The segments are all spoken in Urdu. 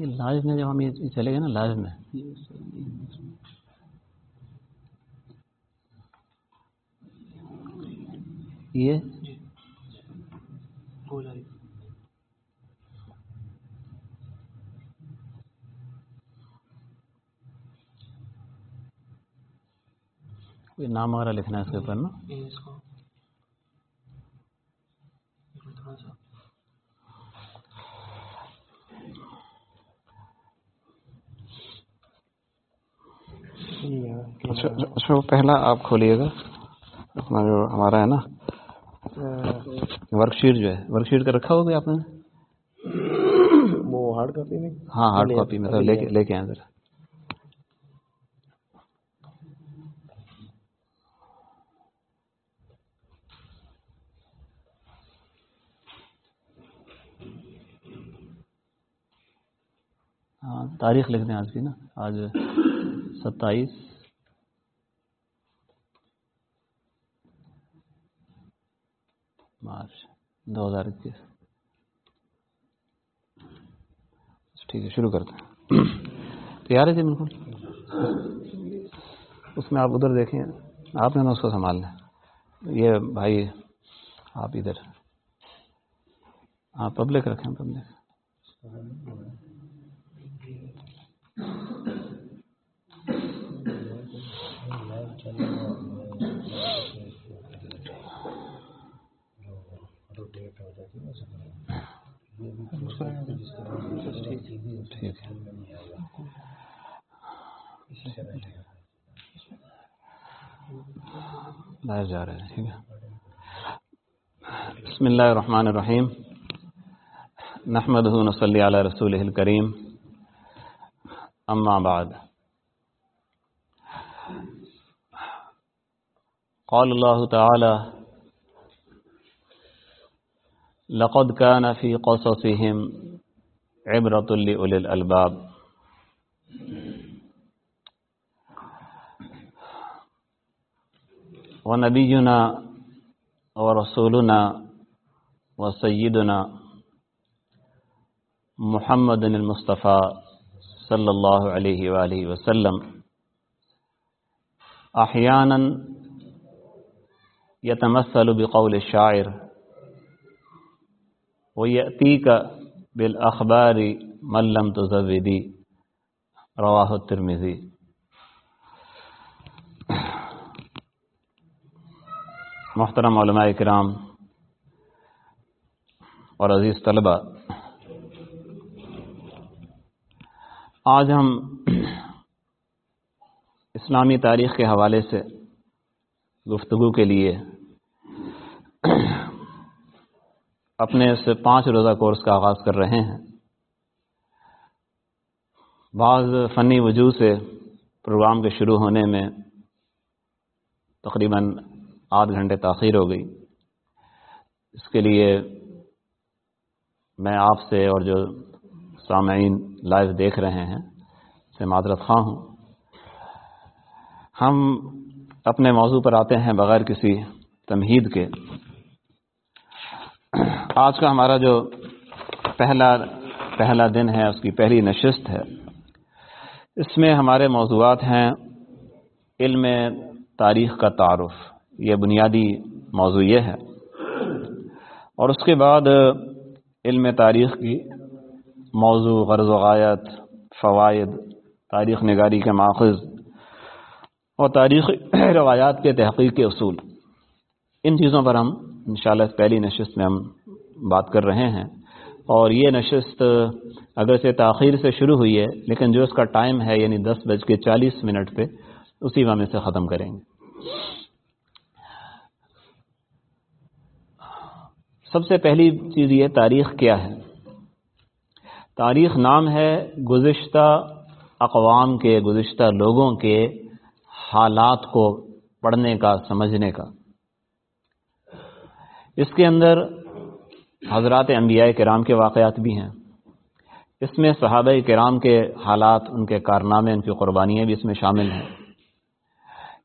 یہ لائف میں جب ہم یہ چلے گئے نا لائف میں۔ یہ کوئی نام وغیرہ لکھنا ہے اس کے اوپر نا؟ اچھا وہ پہلا آپ کھولیے گا۔ اپنا جو ہمارا ہے نا ورک شیٹ جو ہے ورک شیٹ کا رکھا ہوگا آپ نے؟ وہ ہارڈ کاپی میں ہاں ہارڈ کاپی میں لے کے لے کے آئیں ذرا۔ ہاں تاریخ لکھ دیں آج کی نا۔ آج ستائیس مارچ دو ہزار اکیس۔ ٹھیک ہے، شروع کرتے ہیں۔ تیار ہے جی بالکل۔ اس میں آپ ادھر دیکھیں، آپ نے نا اس کو سنبھالنا یہ بھائی، آپ ادھر۔ ہاں پبلک رکھیں، پبلک۔ ٹھیک ہے باہر جا رہے ہیں، ٹھیک ہے۔ بسم اللہ الرحمن الرحیم۔ نحمد نصلی علی رسول الکریم۔ اما بعد۔ قال الله تعالى لقد كان في قصصهم عبرة لأولي الألباب. ونبينا ورسولنا وسيدنا محمد المصطفى صلى الله عليه وآله وسلم أحيانا يتمثل بقول الشاعر ويأتيك بالأخبار من لم تزودي رواه الترمذي۔ محترم علماء کرام اور عزیز طلبہ، آج ہم اسلامی تاریخ کے حوالے سے گفتگو کے لیے اپنے اس پانچ روزہ کورس کا آغاز کر رہے ہیں۔ بعض فنی وجوہ سے پروگرام کے شروع ہونے میں تقریباً آدھ گھنٹے تاخیر ہو گئی۔ اس کے لیے میں آپ سے اور جو سامعین لائیو دیکھ رہے ہیں، سے معذرت خواہ ہوں۔ ہم اپنے موضوع پر آتے ہیں بغیر کسی تمہید کے۔ آج کا ہمارا جو پہلا پہلا دن ہے، اس کی پہلی نشست ہے۔ اس میں ہمارے موضوعات ہیں علم تاریخ کا تعارف۔ یہ بنیادی موضوع یہ ہے۔ اور اس کے بعد علم تاریخ کی موضوع، غرض و غایت، فوائد، تاریخ نگاری کے ماخذ اور تاریخ روایات کے تحقیق کے اصول۔ ان چیزوں پر ہم انشاءاللہ پہلی نشست میں ہم بات کر رہے ہیں۔ اور یہ نشست اگر سے تاخیر سے شروع ہوئی ہے، لیکن جو اس کا ٹائم ہے یعنی دس بج کے چالیس منٹ پہ، اسی میں سے ختم کریں گے۔ سب سے پہلی چیز یہ، تاریخ کیا ہے؟ تاریخ نام ہے گزشتہ اقوام کے، گزشتہ لوگوں کے حالات کو پڑھنے کا، سمجھنے کا۔ اس کے اندر حضرات انبیاء کرام کے واقعات بھی ہیں۔ اس میں صحابہ کرام کے حالات، ان کے کارنامے، ان کی قربانیاں بھی اس میں شامل ہیں۔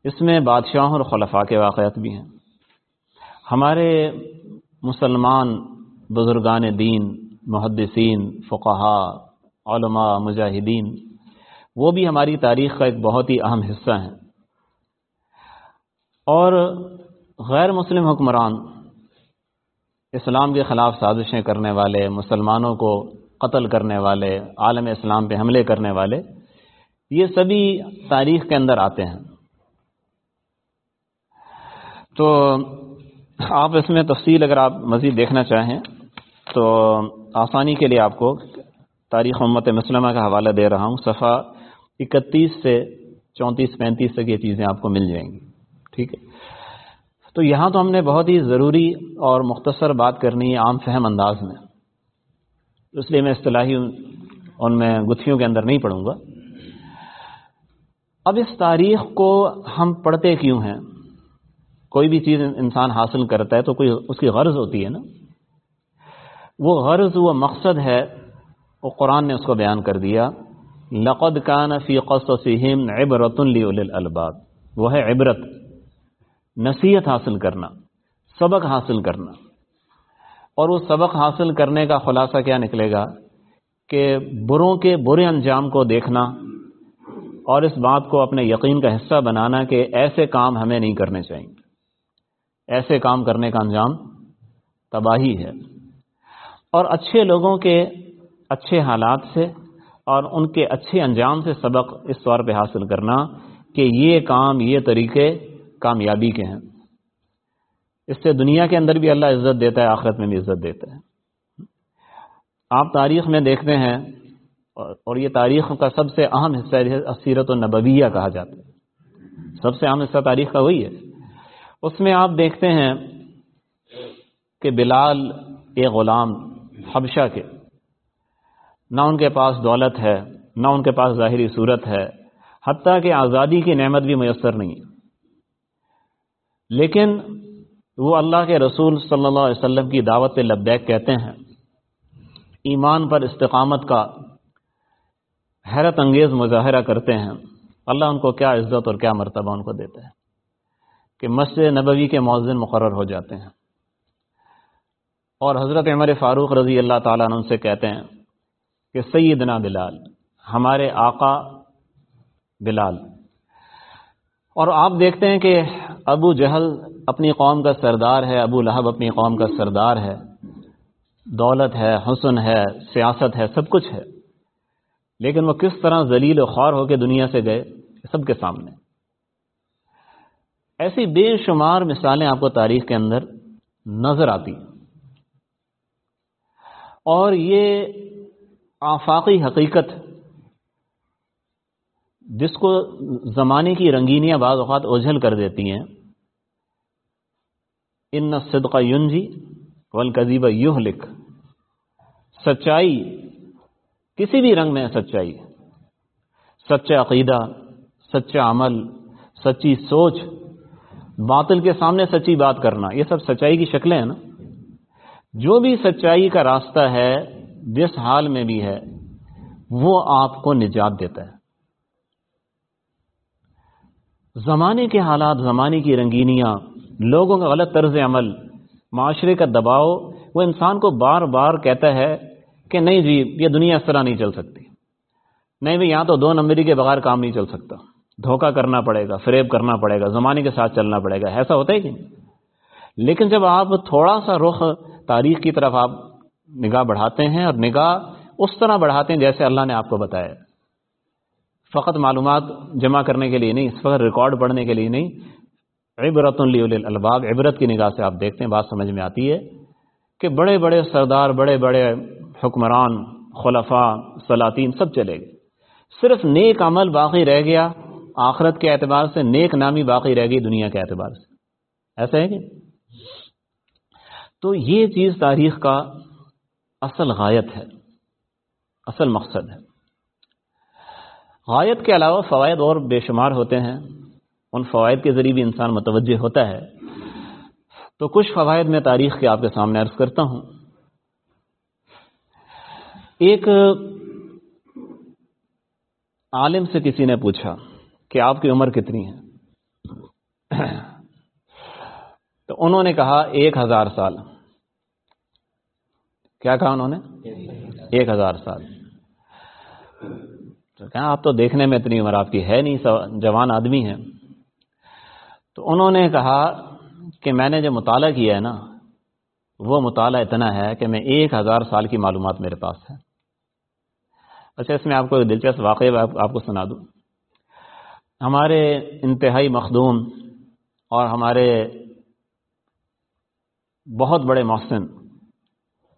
اس میں بادشاہوں اور خلفاء کے واقعات بھی ہیں۔ ہمارے مسلمان بزرگان دین، محدثین فقہا علماء، مجاہدین، وہ بھی ہماری تاریخ کا ایک بہت ہی اہم حصہ ہیں۔ اور غیر مسلم حکمران اسلام کے خلاف سازشیں کرنے والے، مسلمانوں کو قتل کرنے والے، عالم اسلام پہ حملے کرنے والے، یہ سبھی تاریخ کے اندر آتے ہیں۔ تو آپ اس میں تفصیل اگر آپ مزید دیکھنا چاہیں، تو آسانی کے لیے آپ کو تاریخ امت مسلمہ کا حوالہ دے رہا ہوں۔ صفحہ اکتیس سے چونتیس پینتیس تک یہ چیزیں آپ کو مل جائیں گی۔ ٹھیک ہے؟ تو یہاں تو ہم نے بہت ہی ضروری اور مختصر بات کرنی ہے عام فہم انداز میں۔ اس لیے میں اصطلاحی ان میں گتھیوں کے اندر نہیں پڑھوں گا۔ اب اس تاریخ کو ہم پڑھتے کیوں ہیں؟ کوئی بھی چیز انسان حاصل کرتا ہے تو کوئی اس کی غرض ہوتی ہے نا۔ وہ غرض وہ مقصد ہے، وہ قرآن نے اس کو بیان کر دیا۔ لقد کان فی قصصہم عبرت الباب وہ ہے عبرت۔ نصیحت حاصل کرنا، سبق حاصل کرنا۔ اور وہ سبق حاصل کرنے کا خلاصہ کیا نکلے گا؟ کہ بروں کے برے انجام کو دیکھنا اور اس بات کو اپنے یقین کا حصہ بنانا کہ ایسے کام ہمیں نہیں کرنے چاہیے۔ ایسے کام کرنے کا انجام تباہی ہے۔ اور اچھے لوگوں کے اچھے حالات سے اور ان کے اچھے انجام سے سبق اس طور پہ حاصل کرنا کہ یہ کام، یہ طریقے کامیابی کے ہیں۔ اس سے دنیا کے اندر بھی اللہ عزت دیتا ہے، آخرت میں بھی عزت دیتا ہے۔ آپ تاریخ میں دیکھتے ہیں اور یہ تاریخ کا سب سے اہم حصہ اسیرت و نبویہ کہا جاتا ہے۔ سب سے اہم حصہ تاریخ کا وہی ہے۔ اس میں آپ دیکھتے ہیں کہ بلال ایک غلام حبشہ کے، نہ ان کے پاس دولت ہے، نہ ان کے پاس ظاہری صورت ہے، حتیٰ کہ آزادی کی نعمت بھی میسر نہیں ہے۔ لیکن وہ اللہ کے رسول صلی اللہ علیہ وسلم کی دعوت لبیک کہتے ہیں۔ ایمان پر استقامت کا حیرت انگیز مظاہرہ کرتے ہیں۔ اللہ ان کو کیا عزت اور کیا مرتبہ ان کو دیتا ہے کہ مسجد نبوی کے مؤذن مقرر ہو جاتے ہیں۔ اور حضرت عمر فاروق رضی اللہ تعالیٰ عنہ سے کہتے ہیں کہ سیدنا بلال، ہمارے آقا بلال اور آپ دیکھتے ہیں کہ ابو جہل اپنی قوم کا سردار ہے، ابو لہب اپنی قوم کا سردار ہے۔ دولت ہے، حسن ہے، سیاست ہے، سب کچھ ہے۔ لیکن وہ کس طرح ذلیل و خوار ہو کے دنیا سے گئے سب کے سامنے۔ ایسی بے شمار مثالیں آپ کو تاریخ کے اندر نظر آتی اور یہ آفاقی حقیقت جس کو زمانے کی رنگینیاں بعض اوقات اوجھل کر دیتی ہیں، ان صدقہ یونجی ولقیبہ یوہ لکھ سچائی کسی بھی رنگ میں سچائی۔ سچا عقیدہ سچا عمل، سچی سوچ، باطل کے سامنے سچی بات کرنا، یہ سب سچائی کی شکلیں ہیں نا۔ جو بھی سچائی کا راستہ ہے، جس حال میں بھی ہے، وہ آپ کو نجات دیتا ہے۔ زمانے کے حالات، زمانے کی رنگینیاں، لوگوں کا غلط طرز عمل، معاشرے کا دباؤ، وہ انسان کو بار بار کہتا ہے کہ نہیں جی یہ دنیا اس طرح نہیں چل سکتی۔ نہیں بھائی، یہاں تو دو نمبری کے بغیر کام نہیں چل سکتا۔ دھوکہ کرنا پڑے گا، فریب کرنا پڑے گا، زمانے کے ساتھ چلنا پڑے گا۔ ایسا ہوتا ہے کہ لیکن جب آپ تھوڑا سا رخ، تاریخ کی طرف آپ نگاہ بڑھاتے ہیں اور نگاہ اس طرح بڑھاتے ہیں جیسے اللہ نے آپ کو بتایا۔ فقط معلومات جمع کرنے کے لیے نہیں، اس وقت ریکارڈ پڑھنے کے لیے نہیں۔ عبرت الباب عبرت کی نگاہ سے آپ دیکھتے ہیں، بات سمجھ میں آتی ہے کہ بڑے بڑے سردار، بڑے بڑے حکمران، خلفاء، سلاطین سب چلے گئے۔ صرف نیک عمل باقی رہ گیا، آخرت کے اعتبار سے نیک نامی باقی رہ گئی دنیا کے اعتبار سے۔ ایسا ہے کہ؟ تو یہ چیز تاریخ کا اصل غایت ہے، اصل مقصد ہے۔ غایت کے علاوہ فوائد اور بے شمار ہوتے ہیں۔ ان فوائد کے ذریعے بھی انسان متوجہ ہوتا ہے۔ تو کچھ فوائد میں تاریخ کے آپ کے سامنے عرض کرتا ہوں۔ ایک، عالم سے کسی نے پوچھا کہ آپ کی عمر کتنی ہے؟ تو انہوں نے کہا ایک ہزار سال۔ کیا کہا انہوں نے؟ ایک ہزار سال۔ تو کہا، آپ تو دیکھنے میں اتنی عمر آپ کی ہے نہیں جوان آدمی ہیں۔ تو انہوں نے کہا کہ میں نے جو مطالعہ کیا ہے نا، وہ مطالعہ اتنا ہے کہ میں ایک ہزار سال کی معلومات میرے پاس ہے۔ اچھا اس میں آپ کو ایک دلچسپ واقعہ آپ کو سنا دوں۔ ہمارے انتہائی مخدوم اور ہمارے بہت بڑے محسن،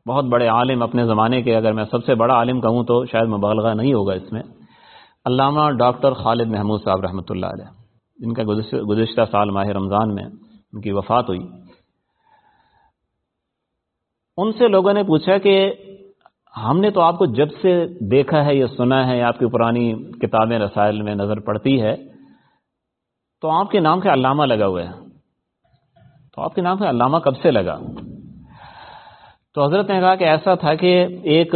بہت بڑے عالم اپنے زمانے کے، اگر میں سب سے بڑا عالم کہوں تو شاید مبالغہ نہیں ہوگا اس میں۔ علامہ ڈاکٹر خالد محمود صاحب رحمۃ اللہ علیہ، جن کا گزشتہ سال ماہ رمضان میں ان کی وفات ہوئی۔ ان سے لوگوں نے پوچھا کہ ہم نے تو آپ کو جب سے دیکھا ہے یا سنا ہے، آپ کی پرانی کتابیں، رسائل میں نظر پڑتی ہے، تو آپ کے نام کے علامہ لگا ہوا ہے۔ تو آپ کے نام کا علامہ کب سے لگا؟ تو حضرت نے کہا کہ ایسا تھا کہ ایک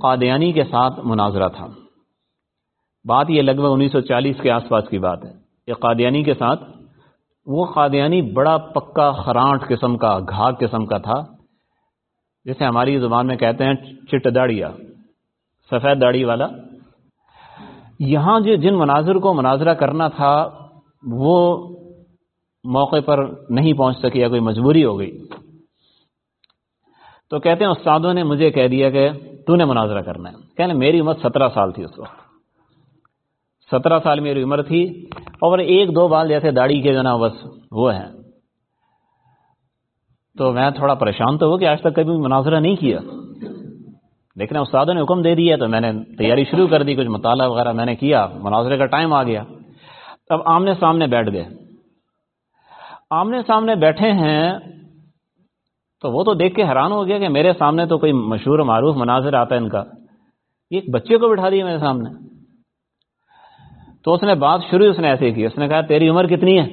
قادیانی کے ساتھ مناظرہ تھا۔ بات یہ لگ بھگ انیس سو چالیس کے آس پاس کی بات ہے۔ ایک قادیانی کے ساتھ، وہ قادیانی بڑا پکا خرانٹ قسم کا، گھاگ قسم کا تھا۔ جسے ہماری زبان میں کہتے ہیں چٹ داڑیا، سفید داڑھی والا۔ یہاں جو جن مناظر کو مناظرہ کرنا تھا، وہ موقع پر نہیں پہنچ سکی یا کوئی مجبوری ہو گئی۔ تو کہتے ہیں، استادوں نے مجھے کہہ دیا کہ تو نے مناظرہ کرنا ہے۔ کہنے میری عمر سترہ سال تھی اس وقت۔ سترہ سال میری عمر تھی اور ایک دو بال جیسے داڑھی کے جو نا بس وہ ہیں۔ تو میں تھوڑا پریشان تو ہو کہ آج تک کبھی مناظرہ نہیں کیا۔ لیکن استادوں نے حکم دے دیا تو میں نے تیاری شروع کر دی، کچھ مطالعہ وغیرہ میں نے کیا، مناظرے کا ٹائم آ گیا۔ اب آمنے سامنے بیٹھ گئے۔ آمنے سامنے بیٹھے ہیں تو وہ تو دیکھ کے حیران ہو گیا کہ میرے سامنے تو کوئی مشہور معروف مناظر آتا ہے ان کا۔ ایک بچے کو بٹھا دیا میرے سامنے۔ تو اس نے بات شروع اس نے ایسے کی، اس نے کہا تیری عمر کتنی ہے؟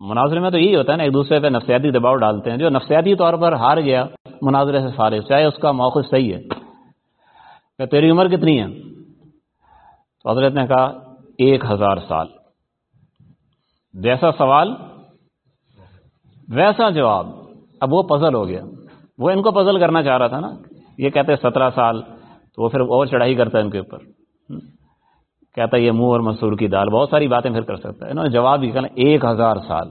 مناظرے میں تو یہی ہوتا ہے نا، ایک دوسرے پہ نفسیاتی دباؤ ڈالتے ہیں، جو نفسیاتی طور پر ہار گیا مناظرے سے فارغ، چاہے اس کا موقف صحیح ہے۔ کہ تیری عمر کتنی ہے؟ تو حضرت نے کہا، ایک ہزار سال۔ جیسا سوال، ویسا جواب۔ اب وہ پزل ہو گیا۔ وہ ان کو پزل کرنا چاہ رہا تھا نا۔ یہ کہتے سترہ سال، تو وہ پھر اور چڑھائی کرتا ہے ان کے اوپر۔ کہتا ہے یہ منہ اور مسور کی دال، بہت ساری باتیں پھر کر سکتا ہے۔ انہوں نے جواب بھی کہنا ایک ہزار سال۔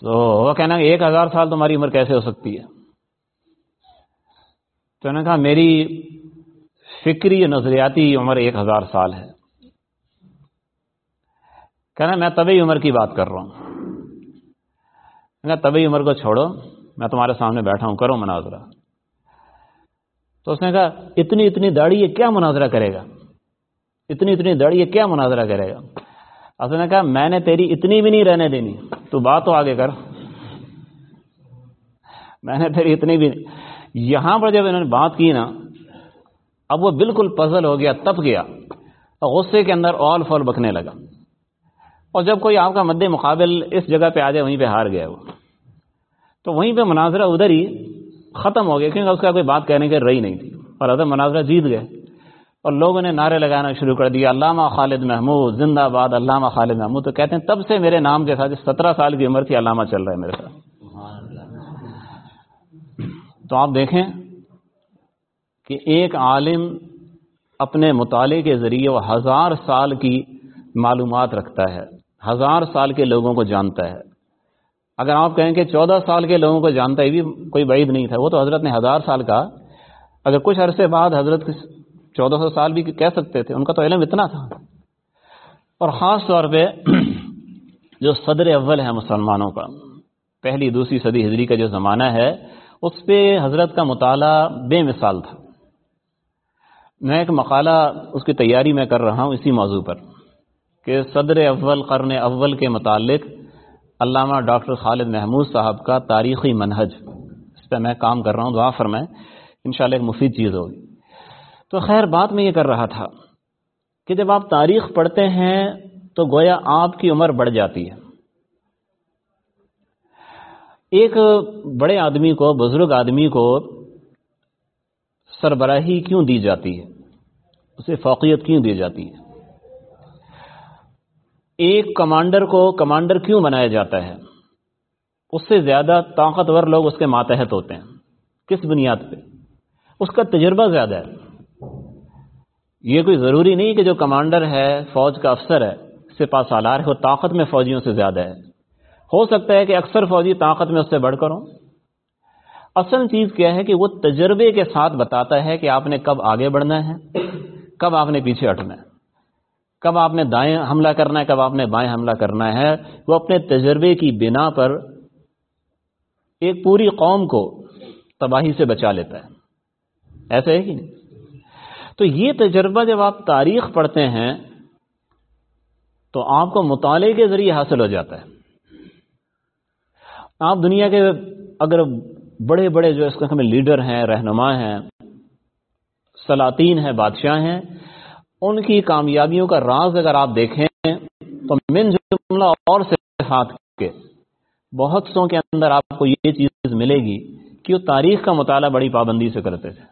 تو وہ کہنا ایک ہزار سال تمہاری عمر کیسے ہو سکتی ہے؟ تو انہوں نے کہا، میری فکری نظریاتی عمر ایک ہزار سال ہے۔ کہنا میں طبی عمر کی بات کر رہا ہوں۔ طبی عمر کو چھوڑو، میں تمہارے سامنے بیٹھا ہوں، کرو مناظرہ۔ تو اس نے کہا، اتنی اتنی داڑھی یہ کیا مناظرہ کرے گا؟ اتنی اتنی داڑھی یہ کیا مناظرہ کرے گا؟ اس نے کہا، میں نے تیری اتنی بھی نہیں رہنے دینی، تو بات تو آگے کر۔ میں نے تیری اتنی بھی نہیں۔ یہاں پر جب انہوں نے بات کی نا، اب وہ بالکل پزل ہو گیا، تپ گیا۔ اور غصے کے اندر اول فول بکنے لگا۔ اور جب کوئی آپ کا مد مقابل اس جگہ پہ آ جائے، وہیں پہ ہار گیا وہ۔ تو وہیں پہ مناظرہ ادھر ہی ختم ہو گیا کیونکہ اس کا کوئی بات کہنے کی رہی نہیں تھی۔ اور ادھر مناظرہ جیت گئے۔ اور لوگوں نے نعرے لگانا شروع کر دیا، علامہ خالد محمود، زندہ آباد علامہ خالد محمود۔ تو کہتے ہیں، تب سے میرے نام کے ساتھ سترہ سال کی عمر تھی علامہ چل رہا ہے میرے ساتھ۔ تو آپ دیکھیں کہ ایک عالم اپنے مطالعے کے ذریعے وہ ہزار سال کی معلومات رکھتا ہے، ہزار سال کے لوگوں کو جانتا ہے۔ اگر آپ کہیں کہ چودہ سال کے لوگوں کو جانتا ہے بھی کوئی بعید نہیں تھا۔ وہ تو حضرت نے ہزار سال کا۔ اگر کچھ عرصے بعد حضرت چودہ سو سال بھی کہہ سکتے تھے، ان کا تو علم اتنا تھا۔ اور خاص طور پہ جو صدر اول ہے مسلمانوں کا، پہلی، دوسری صدی ہجری کا جو زمانہ ہے، اس پہ حضرت کا مطالعہ بے مثال تھا۔ میں ایک مقالہ اس کی تیاری میں کر رہا ہوں اسی موضوع پر کہ صدر اول، قرن اول کے متعلق علامہ ڈاکٹر خالد محمود صاحب کا تاریخی منہج۔ اس پہ میں کام کر رہا ہوں، دعا فرمائیں، انشاءاللہ ایک مفید چیز ہوگی۔ تو خیر، بات میں یہ کر رہا تھا کہ جب آپ تاریخ پڑھتے ہیں تو گویا آپ کی عمر بڑھ جاتی ہے۔ ایک بڑے آدمی کو، بزرگ آدمی کو سربراہی کیوں دی جاتی ہے؟ اسے فوقیت کیوں دی جاتی ہے؟ ایک کمانڈر کو کمانڈر کیوں بنایا جاتا ہے؟ اس سے زیادہ طاقتور لوگ اس کے ماتحت ہوتے ہیں۔ کس بنیاد پہ؟ اس کا تجربہ زیادہ ہے۔ یہ کوئی ضروری نہیں کہ جو کمانڈر ہے، فوج کا افسر ہے سپا سالار ہے، وہ طاقت میں فوجیوں سے زیادہ ہے۔ ہو سکتا ہے کہ اکثر فوجی طاقت میں اس سے بڑھ کر ہوں۔ اصل چیز کیا ہے کہ وہ تجربے کے ساتھ بتاتا ہے کہ آپ نے کب آگے بڑھنا ہے، کب آپ نے پیچھے ہٹنا ہے۔ کب آپ نے دائیں حملہ کرنا ہے، کب آپ نے بائیں حملہ کرنا ہے، وہ اپنے تجربے کی بنا پر ایک پوری قوم کو تباہی سے بچا لیتا ہے۔ ایسا ہے کہ نہیں؟ تو یہ تجربہ جب آپ تاریخ پڑھتے ہیں، تو آپ کو مطالعے کے ذریعے حاصل ہو جاتا ہے۔ آپ دنیا کے اگر بڑے بڑے جو اس قسم لیڈر ہیں، رہنما ہیں، سلاطین ہیں، بادشاہ ہیں ان کی کامیابیوں کا راز اگر آپ دیکھیں تو من جملہ اور صفات کے بہت سو کے اندر آپ کو یہ چیز ملے گی کہ وہ تاریخ کا مطالعہ بڑی پابندی سے کرتے تھے۔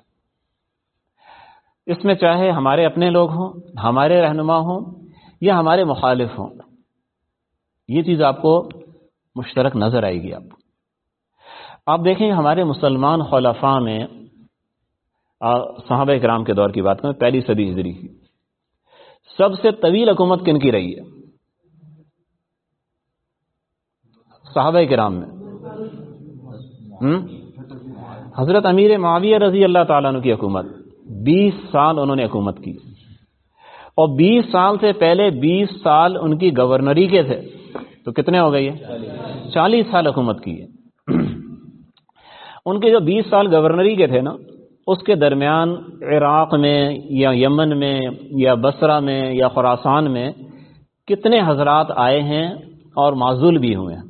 اس میں چاہے ہمارے اپنے لوگ ہوں، ہمارے رہنما ہوں یا ہمارے مخالف ہوں، یہ چیز آپ کو مشترک نظر آئے گی۔ آپ آپ دیکھیں ہمارے مسلمان خلفاء میں صحابہ کرام کے دور کی بات کریں، پہلی صدی ہجری کی۔ سب سے طویل حکومت کن کی رہی ہے؟ صحابہ کرام میں۔ حضرت امیر معاویہ رضی اللہ تعالیٰ عنہ کی حکومت۔ بیس سال انہوں نے حکومت کی۔ اور بیس سال سے پہلے بیس سال ان کی گورنری کے تھے۔ تو کتنے ہو گئی چالیس سال حکومت کی ہے۔ ان کے جو بیس سال گورنری کے تھے نا اس کے درمیان عراق میں یا یمن میں یا بسرا میں یا خوراسان میں کتنے حضرات آئے ہیں اور معذول بھی ہوئے ہیں۔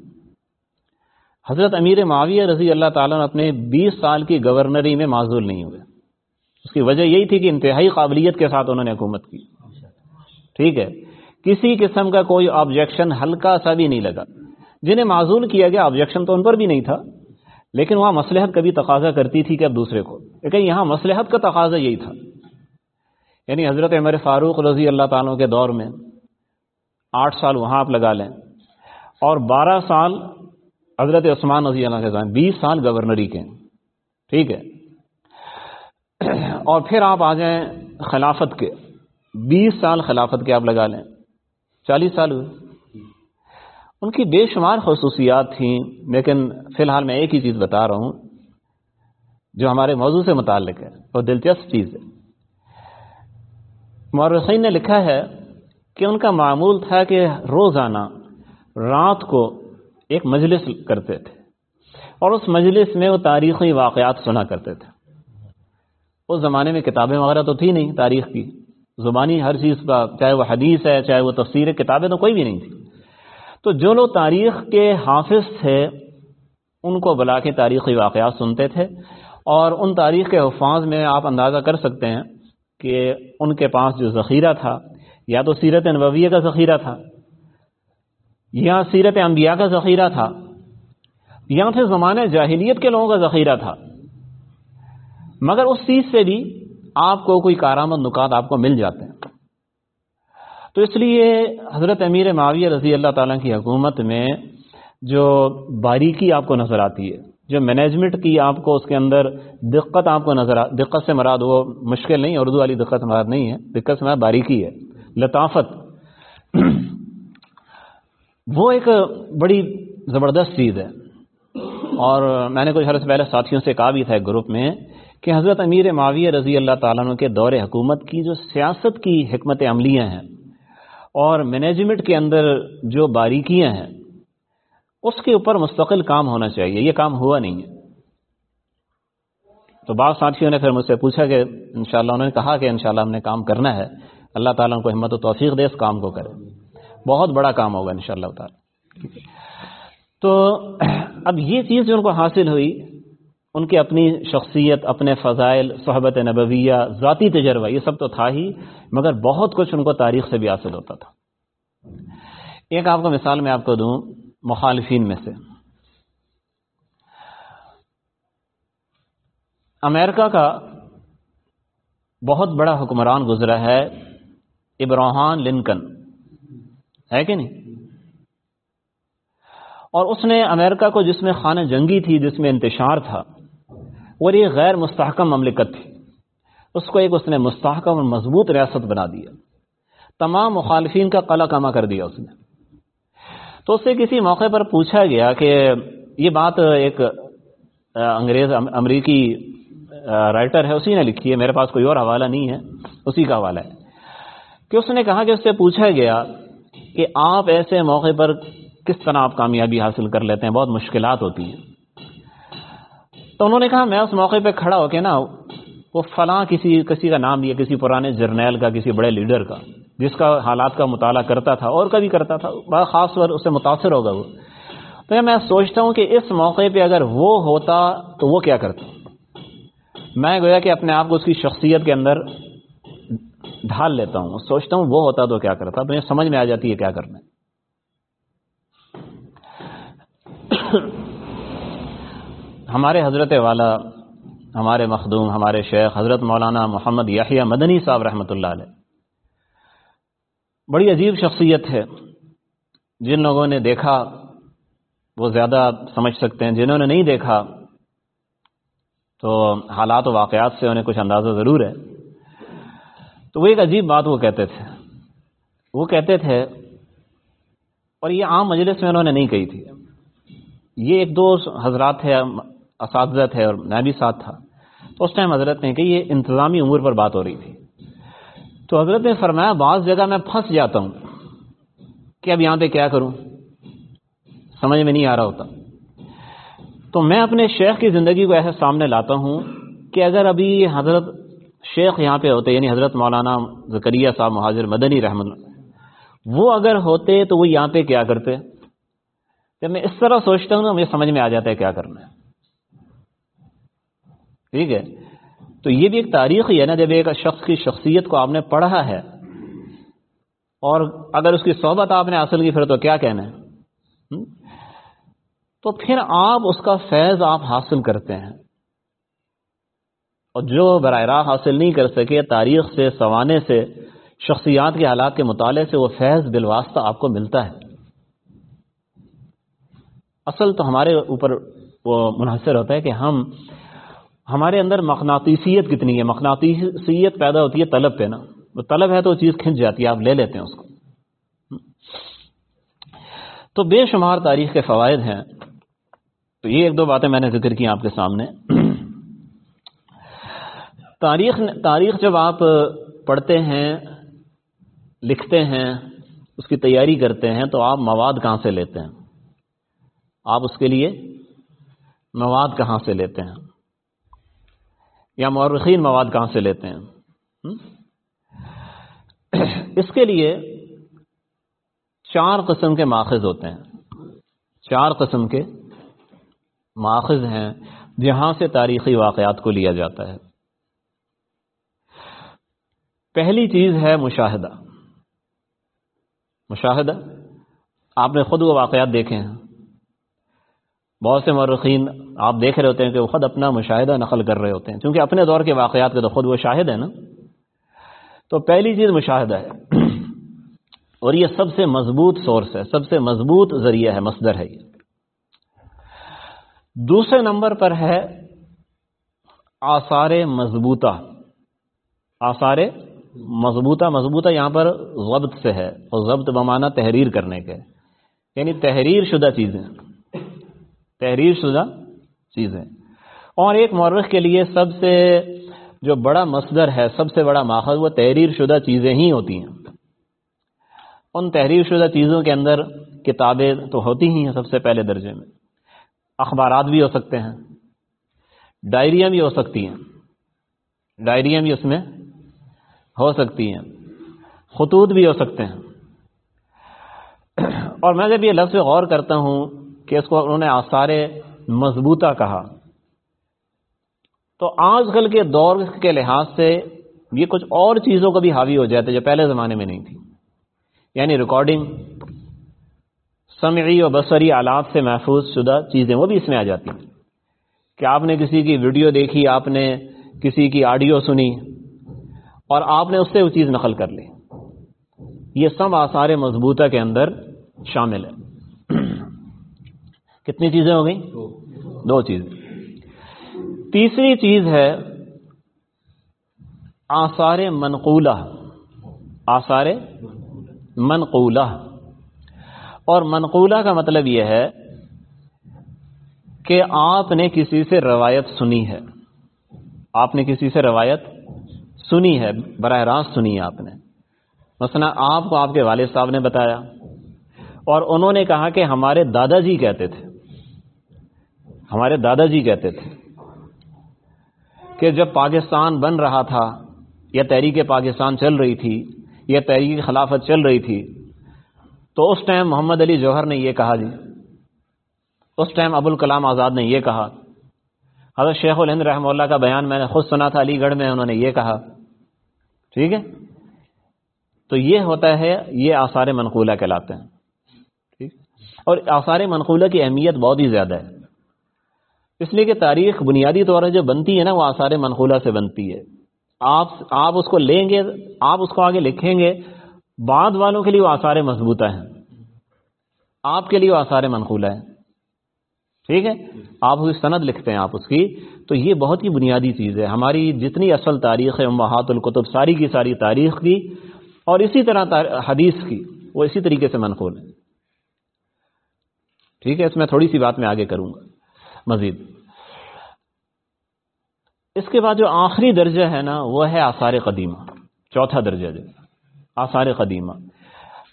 حضرت امیر معاویہ رضی اللہ تعالیٰ نے اپنے بیس سال کی گورنری میں معذول نہیں ہوئے۔ اس کی وجہ یہی تھی کہ انتہائی قابلیت کے ساتھ انہوں نے حکومت کی۔ ٹھیک ہے۔ کسی قسم کا کوئی آبجیکشن ہلکا سا بھی نہیں لگا۔ جنہیں معذول کیا گیا آبجیکشن تو ان پر بھی نہیں تھا۔ لیکن وہاں مسلحت کبھی تقاضا کرتی تھی کہ اب دوسرے کو۔ لیکن یہاں مسلحت کا تقاضا یہی تھا۔ یعنی حضرت عمر فاروق رضی اللہ تعالیٰ کے دور میں آٹھ سال وہاں آپ لگا لیں اور بارہ سال حضرت عثمان رضی اللہ کے بیس سال گورنری کے۔ ٹھیک ہے؟ اور پھر آپ آ جائیں خلافت کے۔ بیس سال خلافت کے آپ لگا لیں۔ چالیس سال ہوئے۔ ان کی بے شمار خصوصیات تھیں، لیکن فی الحال میں ایک ہی چیز بتا رہا ہوں، جو ہمارے موضوع سے متعلق ہے اور دلچسپ چیز ہے۔ مورخین نے لکھا ہے کہ ان کا معمول تھا کہ روزانہ رات کو ایک مجلس کرتے تھے، اور اس مجلس میں وہ تاریخی واقعات سنا کرتے تھے۔ اس زمانے میں کتابیں وغیرہ تو تھی نہیں تاریخ کی، زبانی ہر چیز کا، چاہے وہ حدیث ہے، چاہے وہ تفسیر، کتابیں تو کوئی بھی نہیں تھی۔ تو جو لوگ تاریخ کے حافظ تھے، ان کو بلا کے تاریخی واقعات سنتے تھے۔ اور ان تاریخ کے حفاظ میں آپ اندازہ کر سکتے ہیں کہ ان کے پاس جو ذخیرہ تھا، یا تو سیرت نبویہ کا ذخیرہ تھا، یا سیرت انبیاء کا ذخیرہ تھا، یا پھر زمانے جاہلیت کے لوگوں کا ذخیرہ تھا۔ مگر اس چیز سے بھی آپ کو کوئی کارآمد نکات آپ کو مل جاتے ہیں۔ تو اس لیے حضرت امیر معاویہ رضی اللہ تعالیٰ کی حکومت میں جو باریکی آپ کو نظر آتی ہے، جو مینجمنٹ کی آپ کو اس کے اندر دقت آپ کو نظر آ، دقت سے مراد وہ مشکل نہیں، اردو والی دقت مراد نہیں ہے، دقت سے مراد باریکی ہے، لطافت۔ وہ ایک بڑی زبردست چیز ہے۔ اور میں نے کچھ حرض پہلے ساتھیوں سے کہا بھی تھا ایک گروپ میں کہ حضرت امیر معاویہ رضی اللہ تعالیٰ عنہ کے دور حکومت کی جو سیاست کی حکمت عملیاں ہیں اور مینجمنٹ کے اندر جو باریکیاں ہیں، اس کے اوپر مستقل کام ہونا چاہیے، یہ کام ہوا نہیں ہے۔ تو بعض ساتھیوں نے پھر مجھ سے پوچھا کہ انشاءاللہ، انہوں نے کہا کہ انشاءاللہ ہم نے کام کرنا ہے، اللہ تعالیٰ کو ہمت و توفیق دے اس کام کو کرے۔ بہت بڑا کام ہوگا انشاءاللہ تعالیٰ۔ تو اب یہ چیز جو ان کو حاصل ہوئی ان کی اپنی شخصیت، اپنے فضائل، صحبت نبویہ، ذاتی تجربہ، یہ سب تو تھا ہی، مگر بہت کچھ ان کو تاریخ سے بھی حاصل ہوتا تھا۔ ایک آپ کو مثال میں آپ کو دوں، مخالفین میں سے۔ امریکہ کا بہت بڑا حکمران گزرا ہے ابراہان لنکن۔ ہے کہ نہیں؟ اور اس نے امریکہ کو جس میں خانہ جنگی تھی، جس میں انتشار تھا اور یہ غیر مستحکم مملکت تھی۔ اس کو ایک اس نے مستحکم اور مضبوط ریاست بنا دیا۔ تمام مخالفین کا قلع کما کر دیا اس نے۔ تو اس سے کسی موقع پر پوچھا گیا کہ یہ بات ایک انگریز امریکی رائٹر ہے، اسی نے لکھی ہے، میرے پاس کوئی اور حوالہ نہیں ہے، اسی کا حوالہ ہے۔ کہ اس نے کہا کہ اس سے پوچھا گیا کہ آپ ایسے موقع پر کس طرح آپ کامیابی حاصل کر لیتے ہیں، بہت مشکلات ہوتی ہیں۔ تو انہوں نے کہا، میں اس موقع پہ کھڑا ہو کے نا، وہ فلاں کسی کسی کا نام لیا، کسی پرانے جرنیل کا، کسی بڑے لیڈر کا، جس کا حالات کا مطالعہ کرتا تھا، اور کبھی کرتا تھا، بڑا خاص طور اس سے متاثر ہوگا وہ۔ تو میں سوچتا ہوں کہ اس موقع پہ اگر وہ ہوتا تو وہ کیا کرتا۔ میں گویا کہ اپنے آپ کو اس کی شخصیت کے اندر ڈھال لیتا ہوں۔ سوچتا ہوں وہ ہوتا تو کیا کرتا، تو سمجھ میں آ جاتی ہے کیا کرنا۔ ہمارے حضرت والا، ہمارے مخدوم، ہمارے شیخ حضرت مولانا محمد یاحیہ مدنی صاحب رحمۃ اللہ علیہ۔ بڑی عجیب شخصیت ہے۔ جن لوگوں نے دیکھا، وہ زیادہ سمجھ سکتے ہیں۔ جنہوں نے نہیں دیکھا، تو حالات و واقعات سے انہیں کچھ اندازہ ضرور ہے۔ تو وہ ایک عجیب بات وہ کہتے تھے۔ وہ کہتے تھے، اور یہ عام مجلس میں انہوں نے نہیں کہی تھی۔ یہ ایک دو حضرات تھے اساتذہ تھے اور میں بھی ساتھ تھا۔ تو اس ٹائم حضرت نے کہ یہ انتظامی امور پر بات ہو رہی تھی۔ تو حضرت نے فرمایا، بعض جگہ میں پھنس جاتا ہوں کہ اب یہاں پہ کیا کروں؟ سمجھ میں نہیں آ رہا ہوتا۔ تو میں اپنے شیخ کی زندگی کو ایسے سامنے لاتا ہوں کہ اگر ابھی حضرت شیخ یہاں پہ ہوتے یعنی حضرت مولانا زکریہ صاحب مہاجر مدنی رحمت وہ اگر ہوتے تو وہ یہاں پہ کیا کرتے؟ جب میں اس طرح سوچتا ہوں نا، مجھے سمجھ میں آ جاتا ہے کیا کرنا ہے۔ ٹھیک ہے؟ تو یہ بھی ایک تاریخ ہی ہے نا، جب ایک شخص کی شخصیت کو آپ نے پڑھا ہے۔ اور اگر اس کی صحبت آپ نے حاصل کی، پھر تو کیا کہنا ہے؟ تو پھر آپ اس کا فیض آپ حاصل کرتے ہیں۔ اور جو براہ راہ حاصل نہیں کر سکے، تاریخ سے، سوانے سے، شخصیات کے حالات کے مطالعے سے وہ فیض بالواسطہ آپ کو ملتا ہے۔ اصل تو ہمارے اوپر وہ منحصر ہوتا ہے کہ ہم ہمارے اندر مقناطیسیت کتنی ہے؟ مقناطیسیت پیدا ہوتی ہے طلب پہ نا۔ وہ طلب ہے تو وہ چیز کھنچ جاتی ہے، آپ لے لیتے ہیں اس کو۔ تو بے شمار تاریخ کے فوائد ہیں۔ تو یہ ایک دو باتیں میں نے ذکر کی آپ کے سامنے۔ تاریخ تاریخ جب آپ پڑھتے ہیں، لکھتے ہیں، اس کی تیاری کرتے ہیں، تو آپ مواد کہاں سے لیتے ہیں؟ آپ اس کے لیے مواد کہاں سے لیتے ہیں؟ یا مورخین مواد کہاں سے لیتے ہیں؟ اس کے لیے چار قسم کے ماخذ ہوتے ہیں۔ چار قسم کے ماخذ ہیں جہاں سے تاریخی واقعات کو لیا جاتا ہے۔ پہلی چیز ہے مشاہدہ۔ مشاہدہ؟ آپ نے خود وہ واقعات دیکھے ہیں۔ بہت سے مرخین آپ دیکھ رہے ہوتے ہیں کہ وہ خود اپنا مشاہدہ نقل کر رہے ہوتے ہیں۔ کیونکہ اپنے دور کے واقعات کے تو خود وہ شاہد ہے نا۔ تو پہلی چیز مشاہدہ ہے۔ اور یہ سب سے مضبوط سورس ہے، سب سے مضبوط ذریعہ ہے، مصدر ہے یہ۔ دوسرے نمبر پر ہے آثار مضبوطہ۔ آثار مضبوطہ مضبوطہ یہاں پر ضبط سے ہے اور ضبط بمانا تحریر کرنے کے۔ یعنی تحریر شدہ چیزیں۔ تحریر شدہ چیزیں۔ اور ایک مورخ کے لیے سب سے جو بڑا مصدر ہے، سب سے بڑا ماخذ، وہ تحریر شدہ چیزیں ہی ہوتی ہیں۔ ان تحریر شدہ چیزوں کے اندر کتابیں تو ہوتی ہی ہیں سب سے پہلے درجے میں۔ اخبارات بھی ہو سکتے ہیں۔ ڈائریاں بھی ہو سکتی ہیں۔ ڈائریاں بھی اس میں ہو سکتی ہیں۔ خطوط بھی ہو سکتے ہیں۔ اور میں جب یہ لفظ غور کرتا ہوں کہ اس کو انہوں نے آثار مضبوطہ کہا۔ تو آج کل کے دور کے لحاظ سے یہ کچھ اور چیزوں کو بھی حاوی ہو جاتے جو پہلے زمانے میں نہیں تھی۔ یعنی ریکارڈنگ سمعی و بصری آلات سے محفوظ شدہ چیزیں وہ بھی اس میں آ جاتی ہیں۔ کہ آپ نے کسی کی ویڈیو دیکھی، آپ نے کسی کی آڈیو سنی اور آپ نے اس سے وہ چیز نقل کر لی۔ یہ سب آثار مضبوطہ کے اندر شامل ہے کتنی چیزیں ہو گئیں؟ دو. چیزیں تیسری چیز ہے آثار منقولہ. آثار منقولہ. اور منقولہ کا مطلب یہ ہے کہ آپ نے کسی سے روایت سنی ہے. آپ نے کسی سے روایت سنی ہے. براہ راست سنی ہے آپ نے. مثلا آپ کو آپ کے والد صاحب نے بتایا اور انہوں نے کہا کہ ہمارے دادا جی کہتے تھے. ہمارے دادا جی کہتے تھے کہ جب پاکستان بن رہا تھا یا تحریک پاکستان چل رہی تھی یا تحریک خلافت چل رہی تھی، تو اس ٹائم محمد علی جوہر نے یہ کہا جی اس ٹائم ابوالکلام آزاد نے یہ کہا۔ حضرت شیخ الہند رحمہ اللہ کا بیان میں نے خود سنا تھا، علی گڑھ میں انہوں نے یہ کہا۔ ٹھیک ہے؟ تو یہ ہوتا ہے، یہ آثار منقولہ کہلاتے ہیں۔ ٹھیک؟ اور آثار منقولہ کی اہمیت بہت ہی زیادہ ہے۔ اس لیے کہ تاریخ بنیادی طور پر جو بنتی ہے نا، وہ آثار منقولہ سے بنتی ہے۔ آپ آپ اس کو لیں گے، آپ اس کو آگے لکھیں گے، بعد والوں کے لیے وہ آثار مضبوطہ ہیں۔ آپ کے لیے وہ آثار منقولہ ہیں۔ ٹھیک ہے؟ آپ اس سند لکھتے ہیں، آپ اس کی۔ تو یہ بہت ہی بنیادی چیز ہے۔ ہماری جتنی اصل تاریخ ہے امہات القتب ساری کی ساری تاریخ کی، اور اسی طرح حدیث کی، وہ اسی طریقے سے منقول ہے ٹھیک ہے؟ اس میں تھوڑی سی بات میں آگے کروں گا۔ مزید۔ اس کے بعد جو آخری درجہ ہے نا، وہ ہے آثار قدیمہ۔ چوتھا درجہ جو۔ آثار قدیمہ۔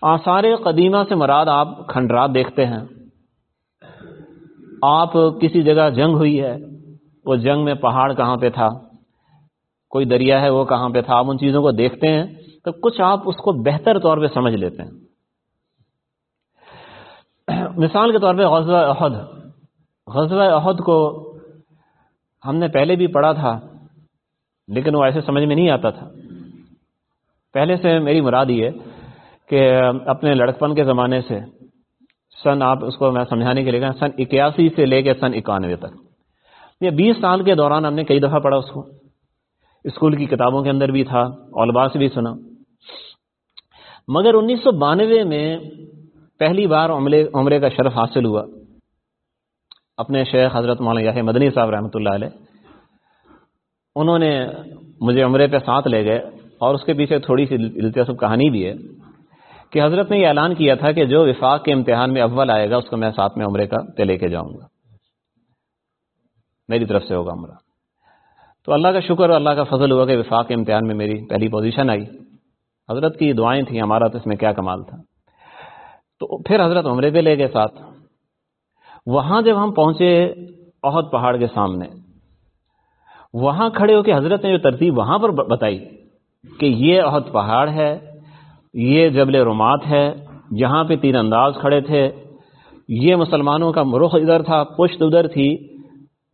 آثار قدیمہ سے مراد آپ کھنڈرات دیکھتے ہیں۔ آپ کسی جگہ جنگ ہوئی ہے، وہ جنگ میں پہاڑ کہاں پہ تھا، کوئی دریا ہے وہ کہاں پہ تھا، آپ ان چیزوں کو دیکھتے ہیں تو کچھ آپ اس کو بہتر طور پہ سمجھ لیتے ہیں۔ مثال کے طور پہ غزوہ احد۔ غزوہ احد کو ہم نے پہلے بھی پڑھا تھا، لیکن وہ ایسے سمجھ میں نہیں آتا تھا۔ پہلے سے میری مراد یہ کہ اپنے لڑکپن کے زمانے سے سن آپ اس کو میں سمجھانے کے لیے کہا، سن اکیاسی سے لے کے سن اکانوے تک۔ یہ بیس سال کے دوران ہم نے کئی دفعہ پڑھا اس کو۔ اسکول کی کتابوں کے اندر بھی تھا علبا سے بھی سنا۔ مگر انیس سو بانوے میں پہلی بار عملے، عمرے کا شرف حاصل ہوا۔ اپنے شیخ حضرت مولانا مدنی صاحب رحمۃ اللہ علیہ، انہوں نے مجھے عمرے پہ ساتھ لے گئے اور اس کے پیچھے تھوڑی سی دلچسپ کہانی بھی ہے کہ حضرت نے یہ اعلان کیا تھا کہ جو وفاق کے امتحان میں اول آئے گا، اس کو میں ساتھ میں عمرے کا پہ لے کے جاؤں گا۔ میری طرف سے ہوگا عمرہ۔ تو اللہ کا شکر اور اللہ کا فضل ہوا کہ وفاق کے امتحان میں میری پہلی پوزیشن آئی۔ حضرت کی دعائیں تھیں، ہمارا تو اس میں کیا کمال تھا۔ تو پھر حضرت عمرے پہ لے گئے ساتھ۔ وہاں جب ہم پہنچے عہد پہاڑ کے سامنے، وہاں کھڑے ہو کے حضرت نے جو ترتیب وہاں پر بتائی کہ یہ عہد پہاڑ ہے، یہ جبل رومات ہے جہاں پہ تین انداز کھڑے تھے، یہ مسلمانوں کا رخ ادھر تھا، پشت ادھر تھی،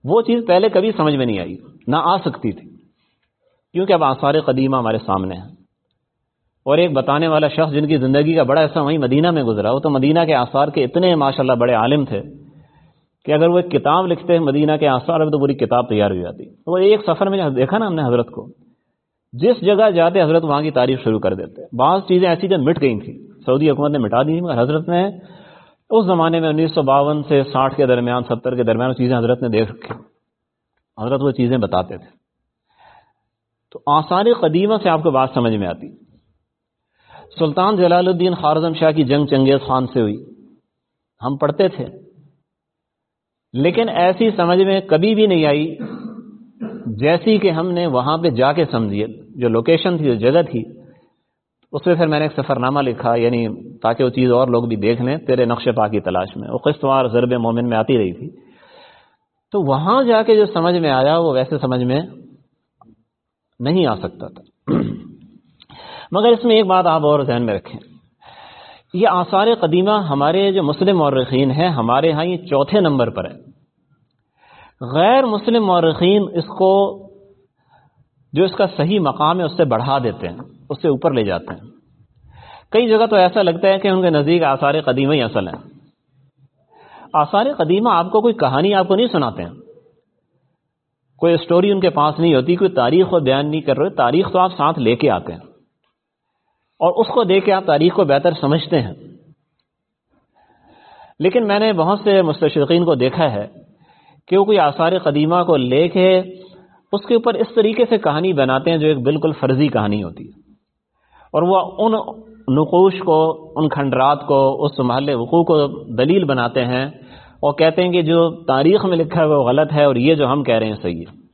وہ چیز پہلے کبھی سمجھ میں نہیں آئی، نہ آ سکتی تھی، کیونکہ اب آثار قدیمہ ہمارے سامنے ہیں۔ اور ایک بتانے والا شخص جن کی زندگی کا بڑا ایسا وہیں مدینہ میں گزرا، وہ تو مدینہ کے آثار کے اتنے ماشاء اللہ بڑے عالم تھے۔ کہ اگر وہ ایک کتاب لکھتے ہیں مدینہ کے آثار اب تو پوری کتاب تیار ہو جاتی۔ وہ ایک سفر میں دیکھا نا ہم نے حضرت کو، جس جگہ جاتے حضرت وہاں کی تعریف شروع کر دیتے۔ بعض چیزیں ایسی جو مٹ گئی تھیں، سعودی حکومت نے مٹا دی مگر حضرت نے اس زمانے میں انیس سو باون سے ساٹھ کے درمیان، ستر کے درمیان چیزیں حضرت نے دیکھ رکھی۔ حضرت وہ چیزیں بتاتے تھے۔ تو آثار قدیمہ سے آپ کو بات سمجھ میں آتی۔ سلطان جلال الدین خارزم شاہ کی جنگ چنگیز خان سے ہوئی۔ ہم پڑھتے تھے۔ لیکن ایسی سمجھ میں کبھی بھی نہیں آئی جیسی کہ ہم نے وہاں پہ جا کے سمجھیے جو لوکیشن تھی، جو جگہ تھی، اس پہ پھر میں نے ایک سفر نامہ لکھا یعنی تاکہ وہ چیز اور لوگ بھی دیکھ لیں تیرے نقش پا کی تلاش میں۔ وہ قسطوار ضرب مومن میں آتی رہی تھی۔ تو وہاں جا کے جو سمجھ میں آیا، وہ ویسے سمجھ میں نہیں آ سکتا تھا۔ مگر اس میں ایک بات آپ اور ذہن میں رکھیں۔ یہ آثار قدیمہ ہمارے جو مسلم مورخین ہیں، ہمارے ہاں یہ چوتھے نمبر پر ہے۔ غیر مسلم مورخین اس کو، جو اس کا صحیح مقام ہے، اس سے بڑھا دیتے ہیں، اس سے اوپر لے جاتے ہیں۔ کئی جگہ تو ایسا لگتا ہے کہ ان کے نزدیک آثار قدیمہ ہی اصل ہیں۔ آثار قدیمہ آپ کو کوئی کہانی آپ کو نہیں سناتے ہیں۔ کوئی اسٹوری ان کے پاس نہیں ہوتی، کوئی تاریخ کو بیان نہیں کر رہے، تاریخ تو آپ ساتھ لے کے آتے ہیں۔ اور اس کو دیکھ کے آپ تاریخ کو بہتر سمجھتے ہیں۔ لیکن میں نے بہت سے مستشرقین کو دیکھا ہے کہ وہ کوئی آثار قدیمہ کو لے کے اس کے اوپر اس طریقے سے کہانی بناتے ہیں جو ایک بالکل فرضی کہانی ہوتی ہے۔ اور وہ ان نقوش کو، ان کھنڈرات کو، اس محل وقوع کو دلیل بناتے ہیں اور کہتے ہیں کہ جو تاریخ میں لکھا ہے وہ غلط ہے اور یہ جو ہم کہہ رہے ہیں صحیح ہے۔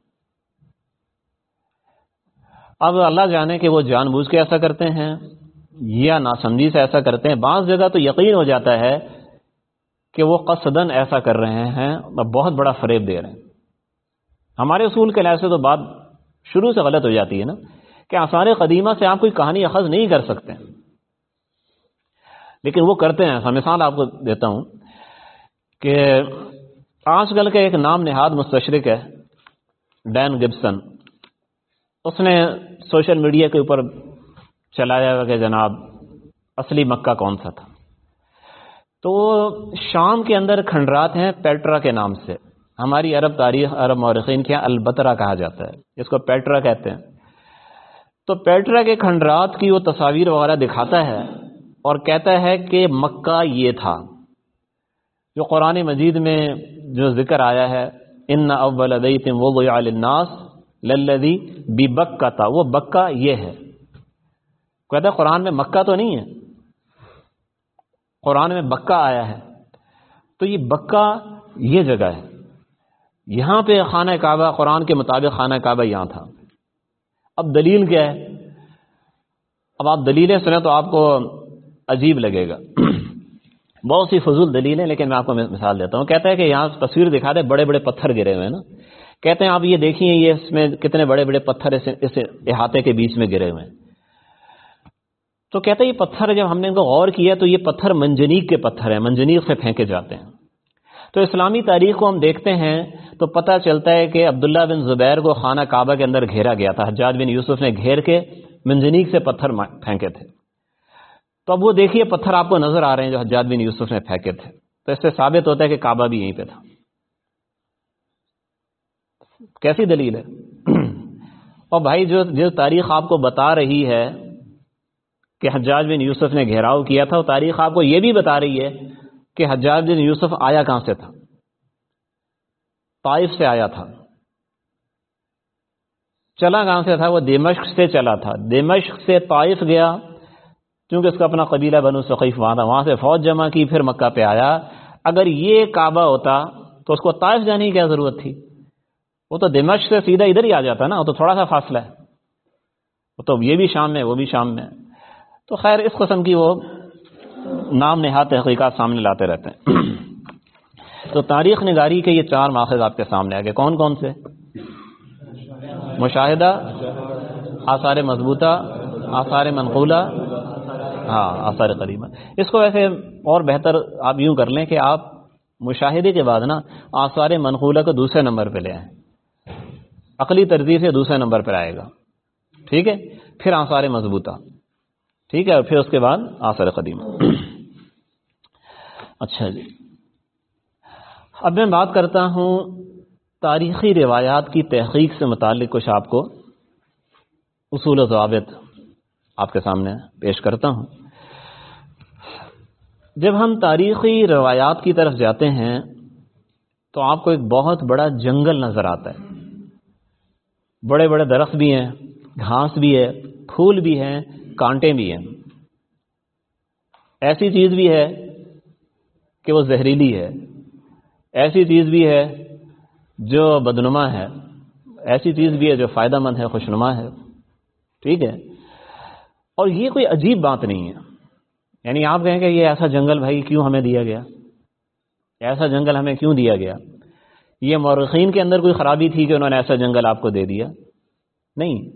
اب اللہ جانے کہ وہ جان بوجھ کے ایسا کرتے ہیں یا ناسمجھی سے ایسا کرتے ہیں۔ بعض جگہ تو یقین ہو جاتا ہے کہ وہ قصدن ایسا کر رہے ہیں اور بہت بڑا فریب دے رہے ہیں۔ ہمارے اصول کے لحاظ سے تو بات شروع سے غلط ہو جاتی ہے نا کہ آثار قدیمہ سے آپ کوئی کہانی اخذ نہیں کر سکتے۔ لیکن وہ کرتے ہیں۔ مثال آپ کو دیتا ہوں کہ آج کل کا ایک نام نہاد مستشرق ہے، ڈین گبسن۔ اس نے سوشل میڈیا کے اوپر چلایا کہ جناب، اصلی مکہ کون سا تھا؟ تو شام کے اندر کھنڈرات ہیں پیٹرا کے نام سے۔ ہماری عرب تاریخ، عرب مورخین کے یہاں البترا کہا جاتا ہے اس کو پیٹرا کہتے ہیں۔ تو پیٹرا کے کھنڈرات کی وہ تصاویر وغیرہ دکھاتا ہے اور کہتا ہے کہ مکہ یہ تھا۔ جو قرآن مجید میں جو ذکر آیا ہے، ان اول تم وہ الناس للذی بی بکا تھا وہ بکا یہ ہے۔ کہتا ہے قرآن میں مکہ تو نہیں ہے۔ قرآن میں بکا آیا ہے۔ تو یہ بکا یہ جگہ ہے۔ یہاں پہ خانہ کعبہ، قرآن کے مطابق خانہ کعبہ یہاں تھا۔ اب دلیل کیا ہے؟ اب آپ دلیلیں سنیں تو آپ کو عجیب لگے گا۔ بہت سی فضول دلیل ہے لیکن میں آپ کو مثال دیتا ہوں۔ کہتا ہے کہ یہاں تصویر دکھا دے، بڑے بڑے پتھر گرے ہوئے ہیں نا۔ کہتے ہیں آپ یہ دیکھیے یہ اس میں کتنے بڑے بڑے پتھر اس احاطے کے بیچ میں گرے ہوئے ہیں۔ تو کہتے ہیں یہ پتھر جب ہم نے ان کو غور کیا تو یہ پتھر منجنیق کے پتھر ہیں، منجنیق سے پھینکے جاتے ہیں۔ تو اسلامی تاریخ کو ہم دیکھتے ہیں تو پتہ چلتا ہے کہ عبداللہ بن زبیر کو خانہ کعبہ کے اندر گھیرا گیا تھا، حجاج بن یوسف نے گھیر کے منجنیق سے پتھر پھینکے تھے۔ تو اب وہ دیکھیے پتھر آپ کو نظر آ رہے ہیں جو حجاج بن یوسف نے پھینکے تھے۔ تو اس سے ثابت ہوتا ہے کہ کعبہ بھی یہیں پہ تھا۔ کیسی دلیل ہے؟ اور بھائی جو جو تاریخ آپ کو بتا رہی ہے کہ حجاج بن یوسف نے گھیراؤ کیا تھا، وہ تاریخ آپ کو یہ بھی بتا رہی ہے کہ حجاج بن یوسف آیا کہاں سے تھا؟ طائف سے آیا تھا۔ چلا کہاں سے تھا؟ وہ دمشق سے چلا تھا۔ دمشق سے طائف گیا کیونکہ اس کا اپنا قبیلہ بنو ثقیف وہاں تھا۔ وہاں سے فوج جمع کی، پھر مکہ پہ آیا۔ اگر یہ کعبہ ہوتا تو اس کو طائف جانے کی کیا ضرورت تھی؟ وہ تو دمشق سے سیدھا ادھر ہی آ جاتا ہے نا، وہ تو تھوڑا سا فاصلہ ہے۔ وہ تو یہ بھی شام میں، وہ بھی شام میں۔ تو خیر، اس قسم کی وہ نام نہاد تحقیقات سامنے لاتے رہتے ہیں۔ تو تاریخ نگاری کے یہ چار ماخذ آپ کے سامنے آ گئے کون کون سے؟ مشاہدہ، آثار مضبوطہ، آثار منقولہ۔ ہاں آثار قریبہ اس کو ویسے اور بہتر آپ یوں کر لیں کہ آپ مشاہدے کے بعد نا آثار منقولہ کو دوسرے نمبر پہ لے آئیں۔ عقلی ترجیح سے دوسرے نمبر پر آئے گا۔ ٹھیک ہے؟ پھر آثار مضبوطہ۔ ٹھیک ہے؟ اور پھر اس کے بعد آثار قدیمہ۔ اچھا جی۔ اب میں بات کرتا ہوں تاریخی روایات کی تحقیق سے متعلق کچھ آپ کو۔ اصول و ضوابط آپ کے سامنے پیش کرتا ہوں۔ جب ہم تاریخی روایات کی طرف جاتے ہیں تو آپ کو ایک بہت بڑا جنگل نظر آتا ہے۔ بڑے بڑے درخت بھی ہیں، گھاس بھی ہے، پھول بھی ہیں، کانٹے بھی ہیں۔ ایسی چیز بھی ہے کہ وہ زہریلی ہے۔ ایسی چیز بھی ہے جو بدنما ہے۔ ایسی چیز بھی ہے جو فائدہ مند ہے، خوشنما ہے۔ ٹھیک ہے؟ اور یہ کوئی عجیب بات نہیں ہے۔ یعنی آپ کہیں کہ یہ ایسا جنگل بھائی کیوں ہمیں دیا گیا؟ ایسا جنگل ہمیں کیوں دیا گیا؟ یہ مورخین کے اندر کوئی خرابی تھی کہ انہوں نے ایسا جنگل آپ کو دے دیا؟ نہیں.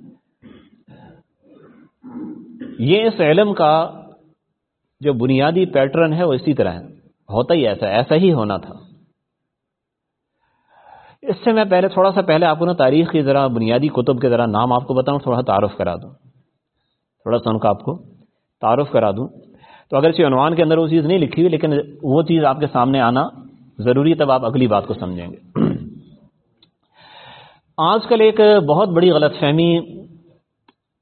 یہ اس علم کا جو بنیادی پیٹرن ہے وہ اسی طرح ہے. ہوتا ہی ایسا ایسا ہی ہونا تھا. اس سے میں پہلے، تھوڑا سا پہلے آپ کو نا تاریخ کی ذرا بنیادی کتب کے ذرا نام آپ کو بتاؤں، تھوڑا تعارف کرا دوں. تھوڑا سا ان کا آپ کو تعارف کرا دوں. تو اگر اسی عنوان کے اندر وہ چیز نہیں لکھی ہوئی، لیکن وہ چیز آپ کے سامنے آنا ضروری تب آپ اگلی بات کو سمجھیں گے۔ آج کل ایک بہت بڑی غلط فہمی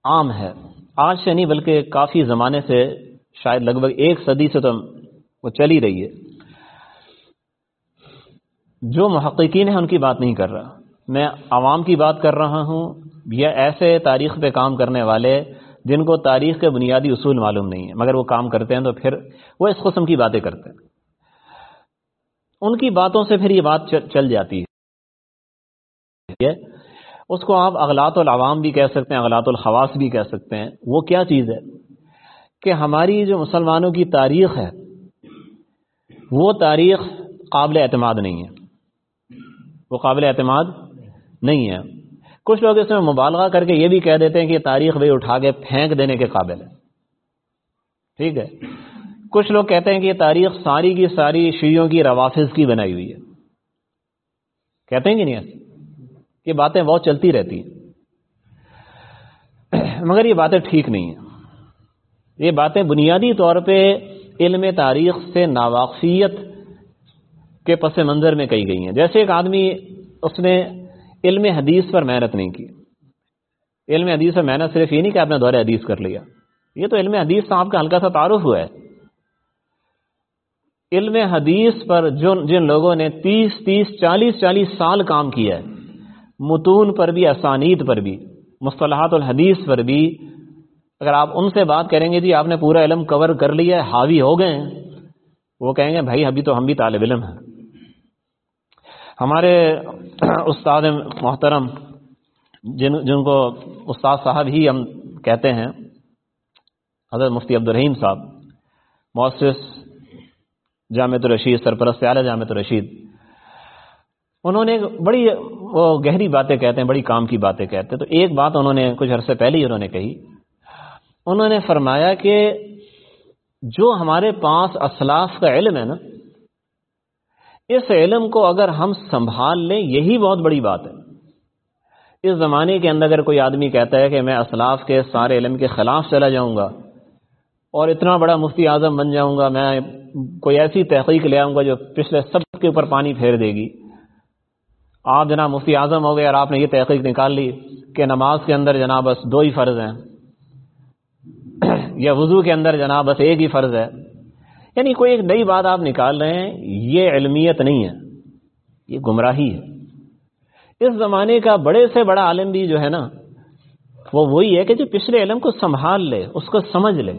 عام ہے۔ آج سے نہیں بلکہ کافی زمانے سے شاید لگ بھگ ایک صدی سے تو وہ چل ہی رہی ہے۔ جو محققین ہیں ان کی بات نہیں کر رہا۔ میں عوام کی بات کر رہا ہوں یا ایسے تاریخ پہ کام کرنے والے جن کو تاریخ کے بنیادی اصول معلوم نہیں ہے مگر وہ کام کرتے ہیں تو پھر وہ اس قسم کی باتیں کرتے ہیں۔ ان کی باتوں سے پھر یہ بات چل جاتی ہے۔ اس کو آپ اغلاط العوام بھی کہہ سکتے ہیں، اغلاط الخواص بھی کہہ سکتے ہیں۔ وہ کیا چیز ہے؟ کہ ہماری جو مسلمانوں کی تاریخ ہے، وہ تاریخ قابل اعتماد نہیں ہے۔ وہ قابل اعتماد نہیں ہے۔ کچھ لوگ اس میں مبالغہ کر کے یہ بھی کہہ دیتے ہیں کہ تاریخ بھی اٹھا کے پھینک دینے کے قابل ہے۔ ٹھیک ہے۔ کچھ لوگ کہتے ہیں کہ یہ تاریخ ساری کی ساری شیعوں کی روافظ کی بنائی ہوئی ہے۔ کہتے ہیں کہ نہیں؟ یہ باتیں بہت چلتی رہتی ہیں۔ مگر یہ باتیں ٹھیک نہیں ہیں۔ یہ باتیں بنیادی طور پہ علم تاریخ سے ناواقفیت کے پس منظر میں کہی گئی ہیں۔ جیسے ایک آدمی اس نے علم حدیث پر محنت نہیں کی۔ علم حدیث پر محنت صرف یہ نہیں کہ آپ نے دور حدیث کر لیا۔ یہ تو علم حدیث آپ کا ہلکا سا تعارف ہوا ہے۔ علم حدیث پر جو جن لوگوں نے تیس تیس چالیس چالیس سال کام کیا ہے، متون پر بھی، اسانید پر بھی، مصطلحات الحدیث پر بھی۔ اگر آپ ان سے بات کریں گے جی آپ نے پورا علم کور کر لیا ہے، حاوی ہو گئے ہیں، وہ کہیں گے، بھائی، ابھی تو ہم بھی طالب علم ہیں۔ ہمارے استاد محترم، جن جن کو استاد صاحب ہی ہم کہتے ہیں، حضرت مفتی عبد الرحیم صاحب، مؤسس جامع الرشید، سرپرست اعلیٰ جامع الرشید۔ انہوں نے بڑی وہ گہری باتیں کہتے ہیں، بڑی کام کی باتیں کہتے ہیں۔ تو ایک بات انہوں نے کچھ عرصے پہلے ہی انہوں نے کہی۔ انہوں نے فرمایا کہ جو ہمارے پاس اسلاف کا علم ہے نا، اس علم کو اگر ہم سنبھال لیں، یہی بہت بڑی بات ہے۔ اس زمانے کے اندر اگر کوئی آدمی کہتا ہے کہ میں اسلاف کے سارے علم کے خلاف چلا جاؤں گا اور اتنا بڑا مفتی اعظم بن جاؤں گا، میں کوئی ایسی تحقیق لے آؤں گا جو پچھلے سب کے اوپر پانی پھیر دے گی۔ آپ جناب مفتی اعظم ہو گئے اور آپ نے یہ تحقیق نکال لی کہ نماز کے اندر جناب بس دو ہی فرض ہیں۔ یا وضو کے اندر جناب بس ایک ہی فرض ہے۔ یعنی کوئی ایک نئی بات آپ نکال رہے ہیں، یہ علمیت نہیں ہے۔ یہ گمراہی ہے۔ اس زمانے کا بڑے سے بڑا عالم بھی جو ہے نا، وہ وہی ہے کہ جو پچھلے علم کو سنبھال لے، اس کو سمجھ لے۔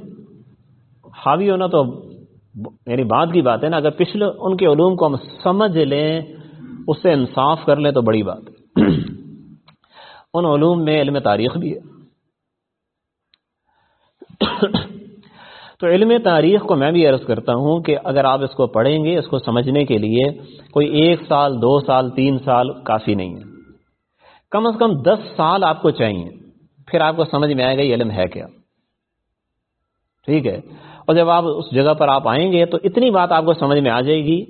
حاوی ہونا تو یعنی میری بات کی بات ہے نا، اگر پچھلے ان کے علوم کو ہم سمجھ لیں، اس سے انصاف کر لیں تو بڑی بات ان علوم میں علم تاریخ بھی ہے۔ تو علم تاریخ کو میں بھی عرض کرتا ہوں کہ اگر آپ اس کو پڑھیں گے، اس کو سمجھنے کے لیے کوئی ایک سال، دو سال، تین سال کافی نہیں ہے۔ کم از کم دس سال آپ کو چاہیے۔ پھر آپ کو سمجھ میں آئے گا یہ علم ہے کیا۔ ٹھیک ہے۔ اور جب آپ اس جگہ پر آپ آئیں گے تو اتنی بات آپ کو سمجھ میں آ جائے گی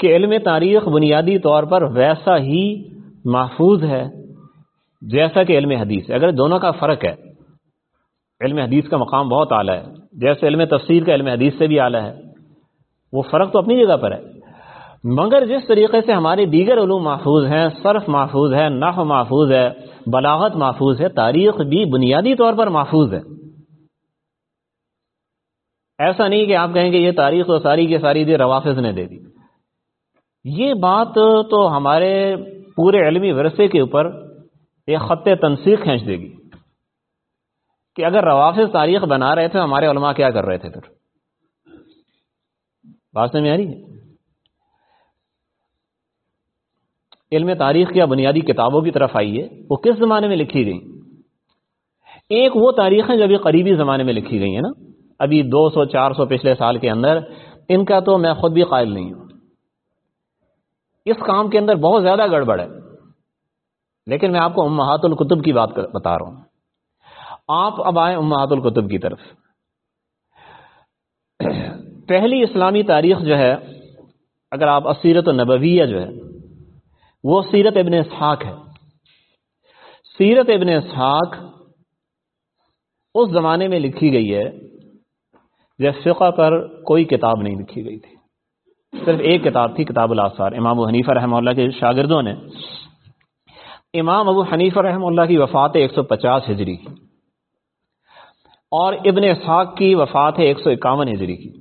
کہ علم تاریخ بنیادی طور پر ویسا ہی محفوظ ہے جیسا کہ علم حدیث اگر دونوں کا فرق ہے، علم حدیث کا مقام بہت اعلیٰ ہے، جیسے علم تفسیر کا علم حدیث سے بھی اعلیٰ ہے، وہ فرق تو اپنی جگہ پر ہے۔ مگر جس طریقے سے ہمارے دیگر علوم محفوظ ہیں، صرف محفوظ ہے، نحو محفوظ ہے، بلاغت محفوظ ہے، تاریخ بھی بنیادی طور پر محفوظ ہے۔ ایسا نہیں کہ آپ کہیں گے یہ تاریخ تو ساری کی ساری دی روافظ نے دے دی۔ یہ بات تو ہمارے پورے علمی ورثے کے اوپر ایک خط تنسیق کھینچ دے گی۔ کہ اگر روافظ تاریخ بنا رہے تھے، ہمارے علماء کیا کر رہے تھے پھر؟ بات میں آ رہی ہے؟ علم تاریخ کیا بنیادی کتابوں کی طرف آئیے وہ کس زمانے میں لکھی گئی؟ ایک وہ تاریخیں جو ابھی قریبی زمانے میں لکھی گئی ہیں نا۔ ابھی دو سو، چار سو پچھلے سال کے اندر، ان کا تو میں خود بھی قائل نہیں ہوں۔ اس کام کے اندر بہت زیادہ گڑبڑ ہے۔ لیکن میں آپ کو امہات القتب کی بات بتا رہا ہوں۔ آپ اب آئیں امہات القتب کی طرف۔ پہلی اسلامی تاریخ جو ہے، اگر آپ اسیرت النبویہ جو ہے، وہ سیرت ابن اسحاق ہے۔ سیرت ابن اسحاق اس زمانے میں لکھی گئی ہے جب فقہ پر کوئی کتاب نہیں لکھی گئی تھی۔ صرف ایک کتاب تھی، کتاب الاثار امام ابو حنیفہ رحمہ اللہ کے شاگردوں نے۔ امام ابو حنیفہ رحمہ اللہ کی وفات ہے ایک سو پچاس ہجری کی۔ اور ابن اسحاق کی وفات ہے ایک سو اکاون ہجری کی۔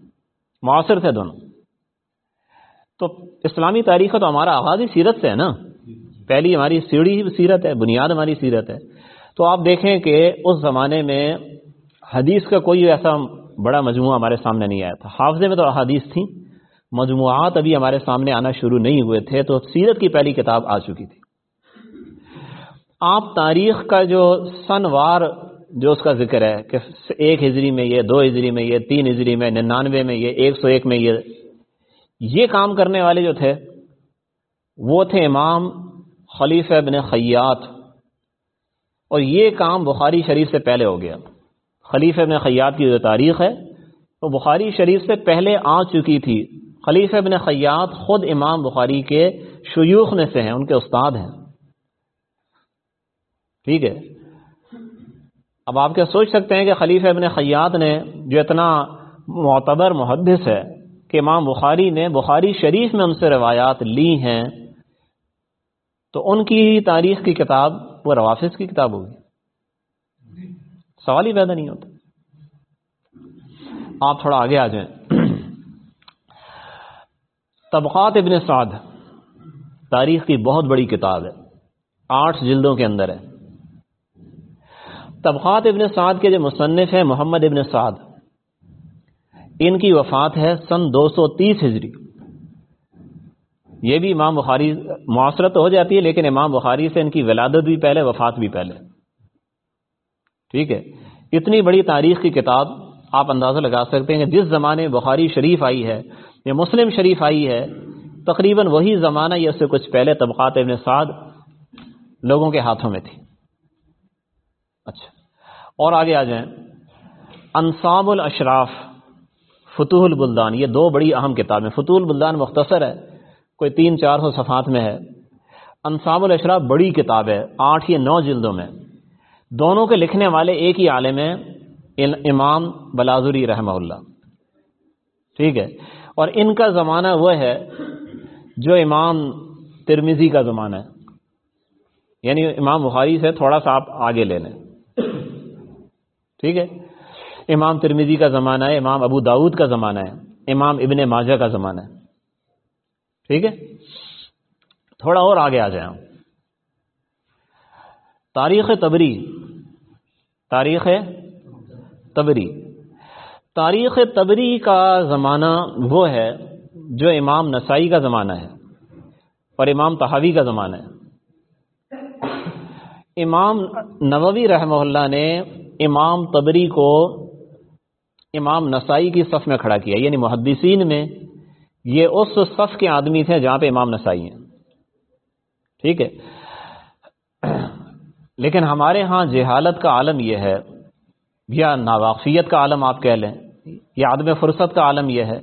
معاصر تھے دونوں۔ تو اسلامی تاریخ تو ہمارا آغاز ہی سیرت سے ہے نا۔ پہلی ہماری سیڑھی سیرت ہے، بنیاد ہماری سیرت ہے۔ تو آپ دیکھیں کہ اس زمانے میں حدیث کا کوئی ایسا بڑا مجموعہ ہمارے سامنے نہیں آیا تھا۔ حافظے میں تو حدیث تھیں، مجموعات ابھی ہمارے سامنے آنا شروع نہیں ہوئے تھے، تو سیرت کی پہلی کتاب آ چکی تھی۔ آپ تاریخ کا جو سنوار، جو اس کا ذکر ہے کہ ایک ہجری میں یہ، دو ہجری میں یہ، تین ہجری میں، ننانوے میں یہ، ایک سو ایک میں یہ یہ کام کرنے والے جو تھے، وہ تھے امام خلیفہ ابن خیات اور یہ کام بخاری شریف سے پہلے ہو گیا۔ خلیفہ ابن خیات کی جو تاریخ ہے، وہ بخاری شریف سے پہلے آ چکی تھی۔ خلیفہ ابن خیات خود امام بخاری کے شیوخ میں سے ہیں، ان کے استاد ہیں۔ ٹھیک ہے۔ اب آپ کیا سوچ سکتے ہیں کہ خلیفہ ابن خیات نے جو اتنا معتبر محدث ہے کہ امام بخاری نے بخاری شریف میں ان سے روایات لی ہیں، تو ان کی تاریخ کی کتاب، وہ روافظ کی کتاب ہوگی۔ سوال ہی پیدا نہیں ہوتا۔ آپ تھوڑا آگے آ جائیں۔ طبقات ابن سعد، تاریخ کی بہت بڑی کتاب ہے۔ آٹھ جلدوں کے اندر ہے۔ طبقات ابن سعد کے جو مصنف ہیں، محمد ابن سعد، ان کی وفات ہے سن دو سو تیس ہجری۔ یہ بھی امام بخاری، معاصرت ہو جاتی ہے، لیکن امام بخاری سے ان کی ولادت بھی پہلے، وفات بھی پہلے۔ ٹھیک ہے؟ اتنی بڑی تاریخ کی کتاب آپ اندازہ لگا سکتے ہیں کہ جس زمانے بخاری شریف آئی ہے یا مسلم شریف آئی ہے، تقریباً وہی زمانہ یا اس سے کچھ پہلے طبقات ابن سعد لوگوں کے ہاتھوں میں تھی۔ اچھا۔ اور آگے آ جائیں۔ انصاب الاشراف، فتوح البلدان، یہ دو بڑی اہم کتابیں فتوح البلدان مختصر ہے، کوئی تین چار سو صفحات میں ہے۔ انصاب الاشراف بڑی کتاب ہے، آٹھ یا نو جلدوں میں۔ دونوں کے لکھنے والے ایک ہی عالم ہیں امام بلازری رحمہ اللہ۔ ٹھیک ہے؟ اور ان کا زمانہ وہ ہے جو امام ترمیزی کا زمانہ ہے۔ یعنی امام بخاری سے تھوڑا سا آپ آگے لے لیں۔ ٹھیک ہے؟ امام ترمیزی کا زمانہ ہے، امام ابو داود کا زمانہ ہے، امام ابن ماجہ کا زمانہ ہے۔ ٹھیک ہے؟ تھوڑا اور آگے آ جائیں تاریخ تبری تاریخ تبری۔ تاریخ تبری کا زمانہ وہ ہے جو امام نسائی کا زمانہ ہے اور امام تحاوی کا زمانہ ہے۔ امام نووی رحمہ اللہ نے امام تبری کو امام نسائی کی صف میں کھڑا کیا یعنی محدثین میں۔ یہ اس صف کے آدمی تھے جہاں پہ امام نسائی ہیں۔ ٹھیک ہے۔ لیکن ہمارے ہاں جہالت کا عالم یہ ہے، یا ناواقفیت کا عالم آپ کہہ لیں، یا عدم فرصت کا عالم یہ ہے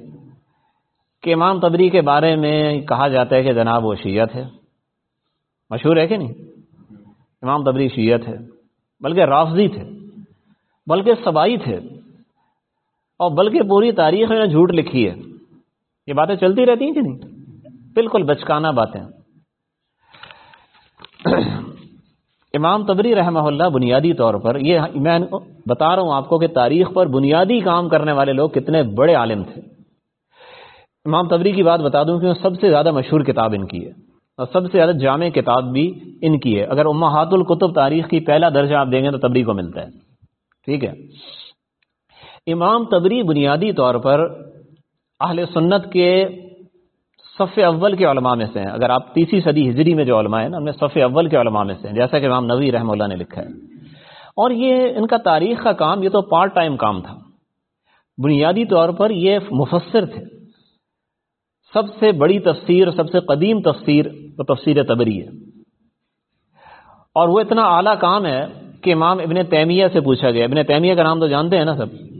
کہ امام تبری کے بارے میں کہا جاتا ہے کہ جناب وہ شیعت ہے مشہور ہے کہ نہیں؟ امام تبری شیعت ہے بلکہ رافضی تھے، بلکہ سبائی تھے، اور بلکہ پوری تاریخ میں جھوٹ لکھی ہے۔ یہ باتیں چلتی رہتی ہیں کہ نہیں؟ بالکل بچکانا باتیں۔ امام تبری رحمہ اللہ بنیادی طور پر یہ میں بتا رہا ہوں آپ کو کہ تاریخ پر بنیادی کام کرنے والے لوگ کتنے بڑے عالم تھے۔ امام تبری کی بات بتا دوں کہ سب سے زیادہ مشہور کتاب ان کی ہے اور سب سے زیادہ جامع کتاب بھی ان کی ہے۔ اگر امہات القتب تاریخ کی پہلا درجہ آپ دیں گے تو تبری کو ملتا ہے۔ ٹھیک ہے۔ امام تبری بنیادی طور پر اہل سنت کے صف اول کے علماء میں سے ہیں۔ اگر آپ تیسری صدی ہجری میں جو علماء ہیں نا ان میں صف اول کے علماء میں سے ہیں، جیسا کہ امام نبی رحمہ اللہ نے لکھا ہے۔ اور یہ ان کا تاریخ کا کام، یہ تو پارٹ ٹائم کام تھا۔ بنیادی طور پر یہ مفسر تھے۔ سب سے بڑی تفسیر، سب سے قدیم تفسیر تو تفسیر تبری ہے۔ اور وہ اتنا اعلیٰ کام ہے کہ امام ابن تیمیہ سے پوچھا گیا۔ ابن تیمیہ کا نام تو جانتے ہیں نا سب؟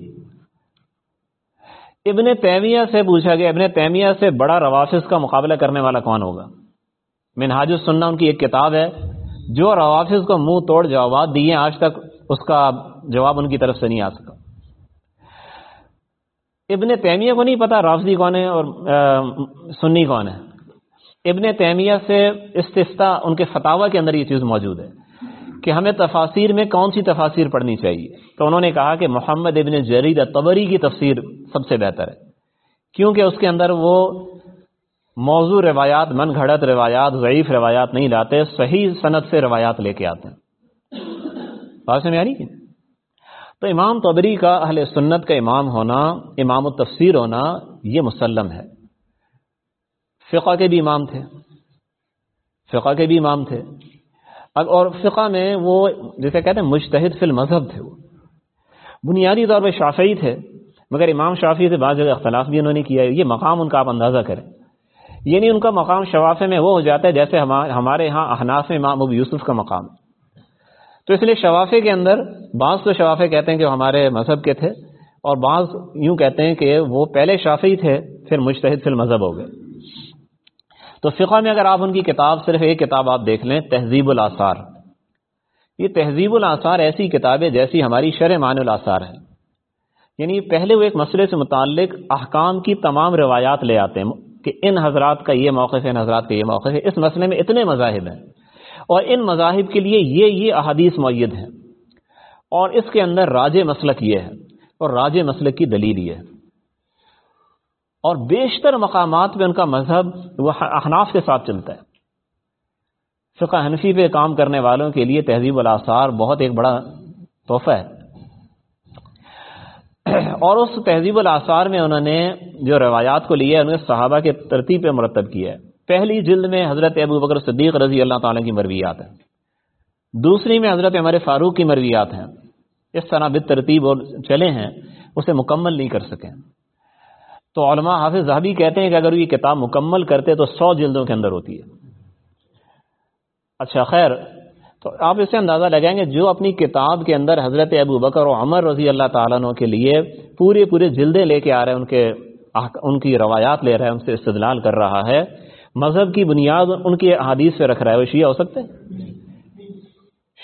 ابن تیمیہ سے پوچھا گیا، ابن تیمیہ سے بڑا روافظ کا مقابلہ کرنے والا کون ہوگا؟ منہاج السنہ، ان کی ایک کتاب ہے، جو روافظ کو منہ توڑ جوابات دیے، آج تک اس کا جواب ان کی طرف سے نہیں آ سکا۔ ابن تیمیہ کو نہیں پتا رافضی کون ہے اور سنی کون ہے۔ ابن تیمیہ سے استفتا ان کے فتوا کے اندر یہ چیز موجود ہے کہ ہمیں تفاصیر میں کون سی تفاصیر پڑھنی چاہیے۔ تو انہوں نے کہا کہ محمد ابن جرید تبری کی تفسیر سب سے بہتر ہے۔ کیونکہ اس کے اندر وہ موضوع روایات، من گھڑت روایات، ضعیف روایات نہیں لاتے، صحیح صنعت سے روایات لے کے آتے ہیں۔ بات سمجھ آ رہی تو امام طبری کا اہل سنت کا امام ہونا، امام التفسیر ہونا، یہ مسلم ہے۔ فقہ کے بھی امام تھے۔ فقہ کے بھی امام تھے۔ اب اور فقہ میں وہ جیسے کہتے ہیں مجتہد فی المذہب تھے وہ۔ بنیادی طور پہ شافعی تھے، مگر امام شافی سے بعض جگہ اختلاف بھی انہوں نے کیا ہے۔ یہ مقام ان کا آپ اندازہ کریں۔ یعنی ان کا مقام شوافے میں وہ ہو جاتا ہے جیسے ہمارے ہاں احناف میں امام ابو یوسف کا مقام۔ تو اس لیے شوافے کے اندر بعض تو شوافے کہتے ہیں کہ وہ ہمارے مذہب کے تھے، اور بعض یوں کہتے ہیں کہ وہ پہلے شافی تھے، پھر مشتحد فی المذہب ہو گئے۔ تو فقہ میں اگر آپ ان کی کتاب، صرف ایک کتاب آپ دیکھ لیں، تہذیب الاثار یہ تہذیب الاثار ایسی کتاب ہے جیسی ہماری شرح مان الاثار ہے یعنی پہلے وہ ایک مسئلے سے متعلق احکام کی تمام روایات لے آتے ہیں کہ ان حضرات کا یہ موقف ہے، ان حضرات کا یہ موقف ہے۔ اس مسئلے میں اتنے مذاہب ہیں۔ اور ان مذاہب کے لیے یہ یہ احادیث معید ہیں۔ اور اس کے اندر راج مسلک یہ ہے اور راج مسلک کی دلیل یہ ہے۔ اور بیشتر مقامات پہ ان کا مذہب وہ احناف کے ساتھ چلتا ہے۔ فقہ حنفی پہ کام کرنے والوں کے لیے تہذیب الاثار بہت ایک بڑا تحفہ ہے۔ اور اس تہذیب الاثار میں انہوں نے جو روایات کو لیا انہوں نے صحابہ کے ترتیب پہ مرتب کیا ہے۔ پہلی جلد میں حضرت ابو بکر صدیق رضی اللہ تعالیٰ کی مرویات ہیں۔ دوسری میں حضرت عمر فاروق کی مرویات ہیں۔ اس طرح بت ترتیب اور چلے ہیں، اسے مکمل نہیں کر سکے۔ تو علماء حافظ زہبی کہتے ہیں کہ اگر یہ کتاب مکمل کرتے تو سو جلدوں کے اندر ہوتی ہے۔ اچھا خیر۔ تو آپ اس سے اندازہ لگائیں گے جو اپنی کتاب کے اندر حضرت ابو بکر و عمر رضی اللہ تعالیٰ عنہ کے لیے پورے پورے جلدیں لے کے آ رہے ہیں، ان کے ان کی روایات لے رہے ہیں، ان سے استدلال کر رہا ہے۔ مذہب کی بنیاد ان کی حادیث سے رکھ رہا ہے، وہ شیعہ ہو سکتے ہیں؟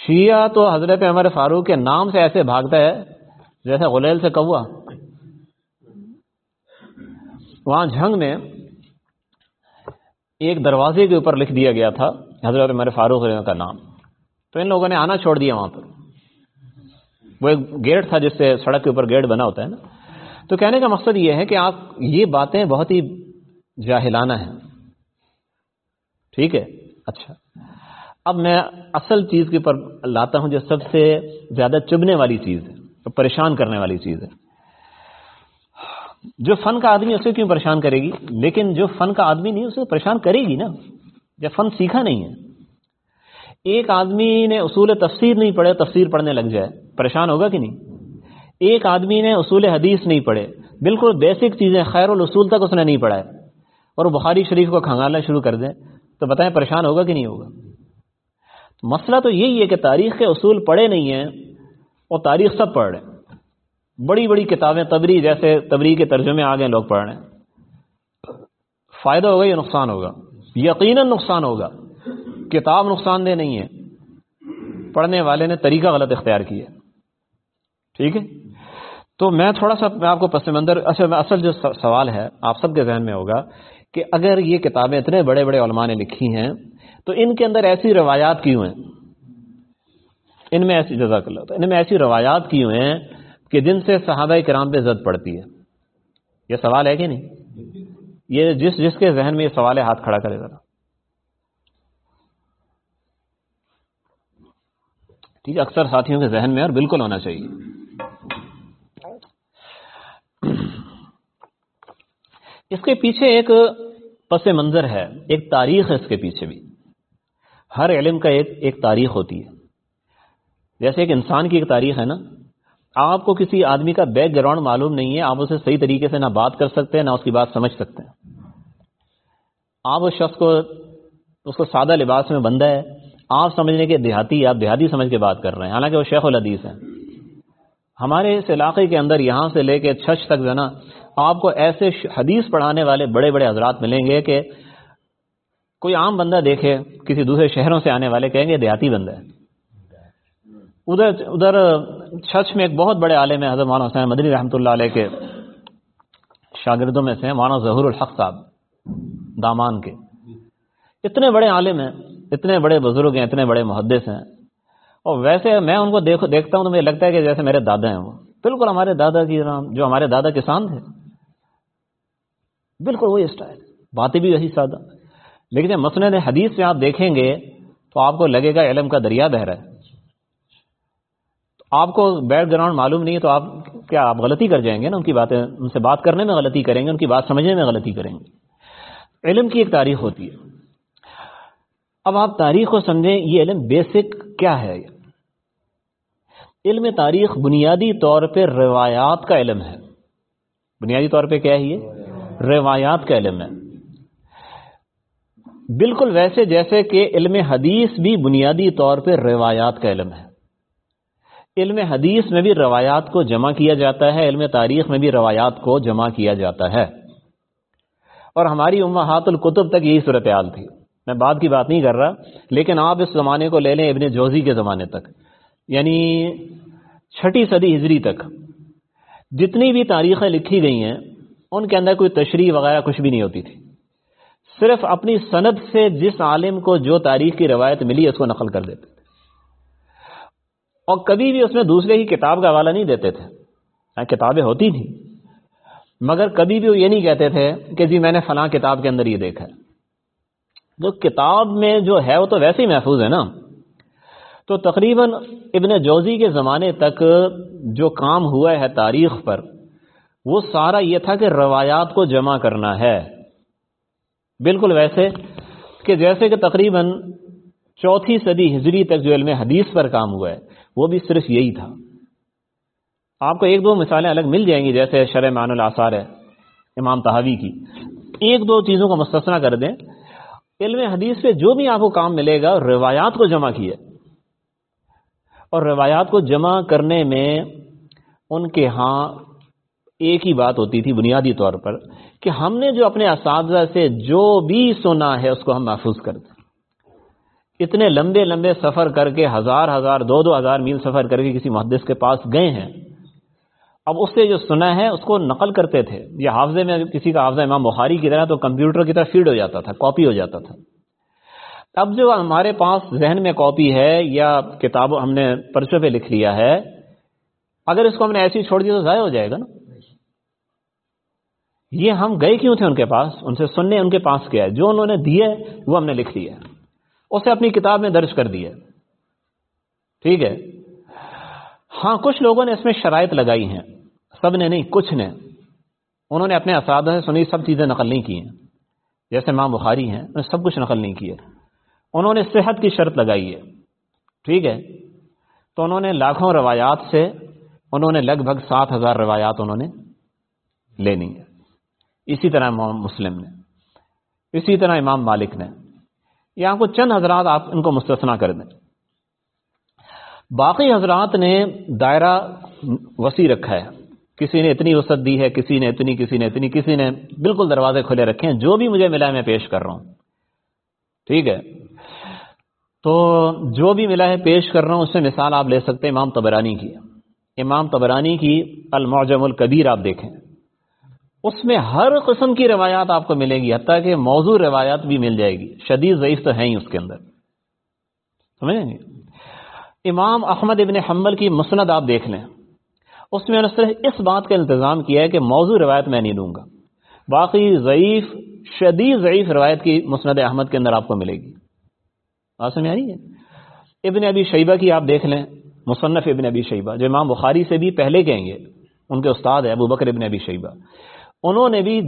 شیعہ تو حضرت عمر فاروق کے نام سے ایسے بھاگتا ہے جیسے غلیل سے کوا وہاں جھنگ میں ایک دروازے کے اوپر لکھ دیا گیا تھا۔ حضرت عمر فاروق کا نام۔ تو ان لوگوں نے آنا چھوڑ دیا وہاں پر۔ وہ ایک گیٹ تھا جس سے سڑک کے اوپر گیٹ بنا ہوتا ہے نا۔ تو کہنے کا مقصد یہ ہے کہ آپ یہ باتیں بہت ہی جاہلانہ ہیں۔ ٹھیک ہے؟ اچھا۔ اب میں اصل چیز کے اوپر لاتا ہوں جو سب سے زیادہ چبنے والی چیز ہے پریشان کرنے والی چیز ہے۔ جو فن کا آدمی اسے کیوں پریشان کرے گی؟ لیکن جو فن کا آدمی نہیں، اسے پریشان کرے گی نا۔ جب فن سیکھا نہیں ہے۔ ایک آدمی نے اصول تفسیر نہیں پڑھے، تفسیر پڑھنے لگ جائے۔ پریشان ہوگا کہ نہیں؟ ایک آدمی نے اصول حدیث نہیں پڑھے۔ بالکل بیسک چیزیں خیر الاصول تک اس نے نہیں پڑھا ہے اور بخاری شریف کو کھنگالنا شروع کر دیں تو بتائیں پریشان ہوگا کہ نہیں ہوگا؟ مسئلہ تو یہی ہے کہ تاریخ کے اصول پڑھے نہیں ہیں اور تاریخ سب پڑھ رہے ہیں۔ بڑی بڑی کتابیں تبری جیسے تبری کے ترجمے آگے لوگ پڑھ رہے ہیں۔ فائدہ ہوگا یا نقصان ہوگا؟ یقیناً نقصان ہوگا۔ کتاب نقصان دہ نہیں ہے۔ پڑھنے والے نے طریقہ غلط اختیار کیا۔ ٹھیک ہے؟ تو میں تھوڑا سا میں آپ کو پس منظر، اصل اصل جو سوال ہے، آپ سب کے ذہن میں ہوگا کہ اگر یہ کتابیں اتنے بڑے بڑے علماء نے لکھی ہیں، تو ان کے اندر ایسی روایات کیوں ہیں؟ ان میں ایسی جزاک اللہ تو ان میں ایسی روایات کیوں ہیں کہ جن سے صحابہ کرام پہ زد پڑتی ہے؟ یہ سوال ہے کہ نہیں؟ یہ جس جس کے ذہن میں یہ سوال ہے، ہاتھ کھڑا کرے ذرا۔ ٹھیک ہے، اکثر ساتھیوں کے ذہن میں اور بالکل ہونا چاہیے۔ اس کے پیچھے ایک پس منظر ہے، ایک تاریخ ہے اس کے پیچھے بھی۔ ہر علم کا ایک ایک تاریخ ہوتی ہے۔ جیسے ایک انسان کی ایک تاریخ ہے نا، آپ کو کسی آدمی کا بیک گراؤنڈ معلوم نہیں ہے، آپ اسے صحیح طریقے سے نہ بات کر سکتے ہیں نہ اس کی بات سمجھ سکتے۔ ہیں آپ اس شخص کو، اس کو سادہ لباس میں بندہ ہے، آپ سمجھنے کے دیہاتی، آپ دیہاتی سمجھ کے بات کر رہے ہیں، حالانکہ وہ شیخ الحدیث ہیں۔ ہمارے اس علاقے کے اندر یہاں سے لے کے چھچ تک جو ہے نا، آپ کو ایسے حدیث پڑھانے والے بڑے بڑے حضرات ملیں گے کہ کوئی عام بندہ دیکھے، کسی دوسرے شہروں سے آنے والے کہیں گے دیہاتی بندہ ہے۔ ادھر ادھر چھچ میں ایک بہت بڑے عالم ہے حضرت مولانا حسین مدنی رحمۃ اللہ علیہ کے شاگردوں میں سے مولانا ظہور الحق صاحب۔ دامان کے۔ اتنے بڑے عالم ہیں، اتنے بڑے بزرگ ہیں، اتنے بڑے محدث ہیں۔ اور ویسے میں ان کو دیکھ، دیکھتا ہوں تو مجھے لگتا ہے کہ جیسے میرے دادا ہیں وہ۔ بالکل ہمارے دادا کی نام جو ہمارے دادا کسان تھے۔ بالکل وہی اسٹائل باتیں بھی وہی سادہ۔ لیکن جب مسند حدیث میں آپ دیکھیں گے تو آپ کو لگے گا علم کا دریا بہ رہا ہے۔ آپ کو بیک گراؤنڈ معلوم نہیں ہے تو آپ کیا، آپ غلطی کر جائیں گے نا؟ ان کی باتیں، ان سے بات کرنے میں غلطی کریں گے، ان کی بات سمجھنے میں غلطی کریں گے۔ علم کی ایک تاریخ ہوتی ہے۔ اب آپ تاریخ کو سمجھیں، یہ علم بیسک کیا ہے؟ علم تاریخ بنیادی طور پہ روایات کا علم ہے۔ بنیادی طور پہ کیا ہے یہ؟ روایات کا علم ہے۔ بالکل ویسے جیسے کہ علم حدیث بھی بنیادی طور پہ روایات کا علم ہے۔ علم حدیث میں بھی روایات کو جمع کیا جاتا ہے، علم تاریخ میں بھی روایات کو جمع کیا جاتا ہے۔ اور ہماری امہات القتب تک یہی صورتحال تھی۔ میں بعد کی بات نہیں کر رہا، لیکن آپ اس زمانے کو لے لیں ابن جوزی کے زمانے تک یعنی چھٹی صدی ہجری تک۔ جتنی بھی تاریخیں لکھی گئی ہیں، ان کے اندر کوئی تشریح وغیرہ کچھ بھی نہیں ہوتی تھی۔ صرف اپنی سند سے جس عالم کو جو تاریخ کی روایت ملی، اس کو نقل کر دیتے تھے۔ اور کبھی بھی اس میں دوسرے کی کتاب کا حوالہ نہیں دیتے تھے۔ کتابیں ہوتی تھیں۔ مگر کبھی بھی وہ یہ نہیں کہتے تھے کہ جی میں نے فلاں کتاب کے اندر یہ دیکھا ہے۔ جو کتاب میں جو ہے وہ تو ویسے ہی محفوظ ہے نا۔ تو تقریباً ابن جوزی کے زمانے تک جو کام ہوا ہے تاریخ پر، وہ سارا یہ تھا کہ روایات کو جمع کرنا ہے۔ بالکل ویسے کہ جیسے کہ تقریباً چوتھی صدی ہجری تک جو علم حدیث پر کام ہوا ہے، وہ بھی صرف یہی تھا۔ آپ کو ایک دو مثالیں الگ مل جائیں گی، جیسے شرح مان الاثار ہے، امام تحاوی کی۔ ایک دو چیزوں کو مستثنا کر دیں۔ علم حدیث پہ جو بھی آپ کو کام ملے گا، روایات کو جمع کیے۔ اور روایات کو جمع کرنے میں ان کے ہاں ایک ہی بات ہوتی تھی بنیادی طور پر، کہ ہم نے جو اپنے اساتذہ سے جو بھی سنا ہے، اس کو ہم محفوظ کر دیں۔ اتنے لمبے لمبے سفر کر کے، ہزار ہزار، دو دو ہزار میل سفر کر کے کسی محدث کے پاس گئے ہیں۔ اب اس سے جو سنا ہے، اس کو نقل کرتے تھے۔ یہ حافظے میں، کسی کا حافظہ امام بخاری کی طرح تو کمپیوٹر کی طرح فیڈ ہو جاتا تھا کاپی ہو جاتا تھا۔ اب جو ہمارے پاس ذہن میں کاپی ہے یا کتاب ہم نے پرچوں پہ لکھ لیا ہے، اگر اس کو ہم نے ایسی چھوڑ دی تو ضائع ہو جائے گا نا۔ یہ ہم گئے کیوں تھے ان کے پاس؟ ان سے سننے ان کے پاس کیا ہے؟ جو انہوں نے دیے وہ ہم نے لکھ لیا اسے اپنی کتاب میں درج کر دیا ٹھیک ہے۔ ہاں کچھ لوگوں نے اس میں شرائط لگائی ہیں۔ سب نے نہیں، کچھ نے۔ انہوں نے اپنے اساتذہ سے سنی، سب چیزیں نقل نہیں کی ہیں۔ جیسے ماں بخاری ہیں، انہوں نے سب کچھ نقل نہیں کی ہے انہوں نے صحت کی شرط لگائی ہے۔ ٹھیک ہے۔ تو انہوں نے لاکھوں روایات سے، انہوں نے لگ بھگ سات ہزار روایات انہوں نے لینی ہے اسی طرح امام مسلم نے، اسی طرح امام مالک نے۔ یہاں کو چند حضرات آپ ان کو مستثنا کر دیں۔ باقی حضرات نے دائرہ وسیع رکھا ہے۔ کسی نے اتنی وسعت دی ہے، کسی نے اتنی، کسی نے اتنی، کسی نے بالکل دروازے کھلے رکھے ہیں۔ جو بھی مجھے ملا ہے میں پیش کر رہا ہوں۔ ٹھیک ہے۔ تو جو بھی ملا ہے پیش کر رہا ہوں، اس سے مثال آپ لے سکتے ہیں امام تبرانی کی۔ امام تبرانی کی المعجم القبیر آپ دیکھیں۔ اس میں ہر قسم کی روایات آپ کو ملے گی، حتیٰ کہ موضوع روایات بھی مل جائے گی۔ شدید ضعیف تو ہیں ہی اس کے اندر۔ سمجھیں گے امام احمد ابن حمل کی مسند آپ دیکھ لیں۔ اس میں صرف اس بات کا انتظام کیا ہے کہ موضوع روایت میں نہیں دوں گا۔ باقی ضعیف، شدید ضعیف روایت کی مسند احمد کے اندر آپ کو ملے گی۔ بات سمجھ آ رہی ہے؟ ابن ابی شیبہ کی آپ دیکھ لیں، مصنف ابن ابی شیبہ، جو امام بخاری سے بھی پہلے کہیں گے، ان کے استاد ہے ابو بکر ابن ابی شیبہ۔ انہوں نے بھی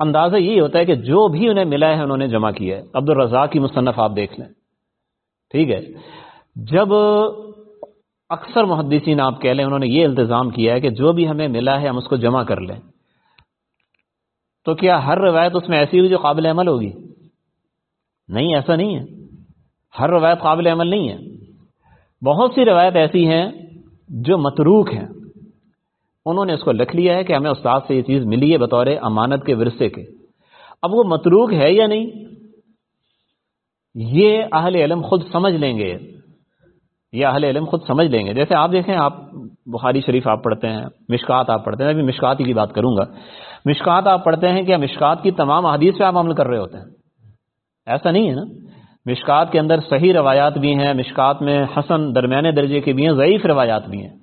اندازہ یہی ہوتا ہے کہ جو بھی انہیں ملا ہے، انہوں نے جمع کیا ہے۔ عبد الرزاق کی مصنف آپ دیکھ لیں۔ ٹھیک ہے۔ جب اکثر محدثین آپ کہہ لیں، انہوں نے یہ التظام کیا ہے کہ جو بھی ہمیں ملا ہے، ہم اس کو جمع کر لیں۔ تو کیا ہر روایت اس میں ایسی ہوئی جو قابل عمل ہوگی؟ نہیں، ایسا نہیں ہے۔ ہر روایت قابل عمل نہیں ہے۔ بہت سی روایت ایسی ہیں جو متروک ہیں۔ انہوں نے اس کو لکھ لیا ہے کہ ہمیں استاد سے یہ چیز ملی ہے بطور امانت کے ورثے کے۔ اب وہ متروک ہے یا نہیں؟ یہ اہل علم خود سمجھ لیں گے۔ یہ اہل علم خود سمجھ لیں گے۔ جیسے آپ دیکھیں، آپ بخاری شریف آپ پڑھتے ہیں، مشکات آپ پڑھتے ہیں ابھی مشکات ہی کی بات کروں گا۔ مشکات آپ پڑھتے ہیں کہ مشکات کی تمام حدیث پہ آپ عمل کر رہے ہوتے ہیں۔ ایسا نہیں ہے نا۔ مشکات کے اندر صحیح روایات بھی ہیں، مشکات میں حسن درمیانے درجے کے بھی ہیں، ضعیف روایات بھی ہیں۔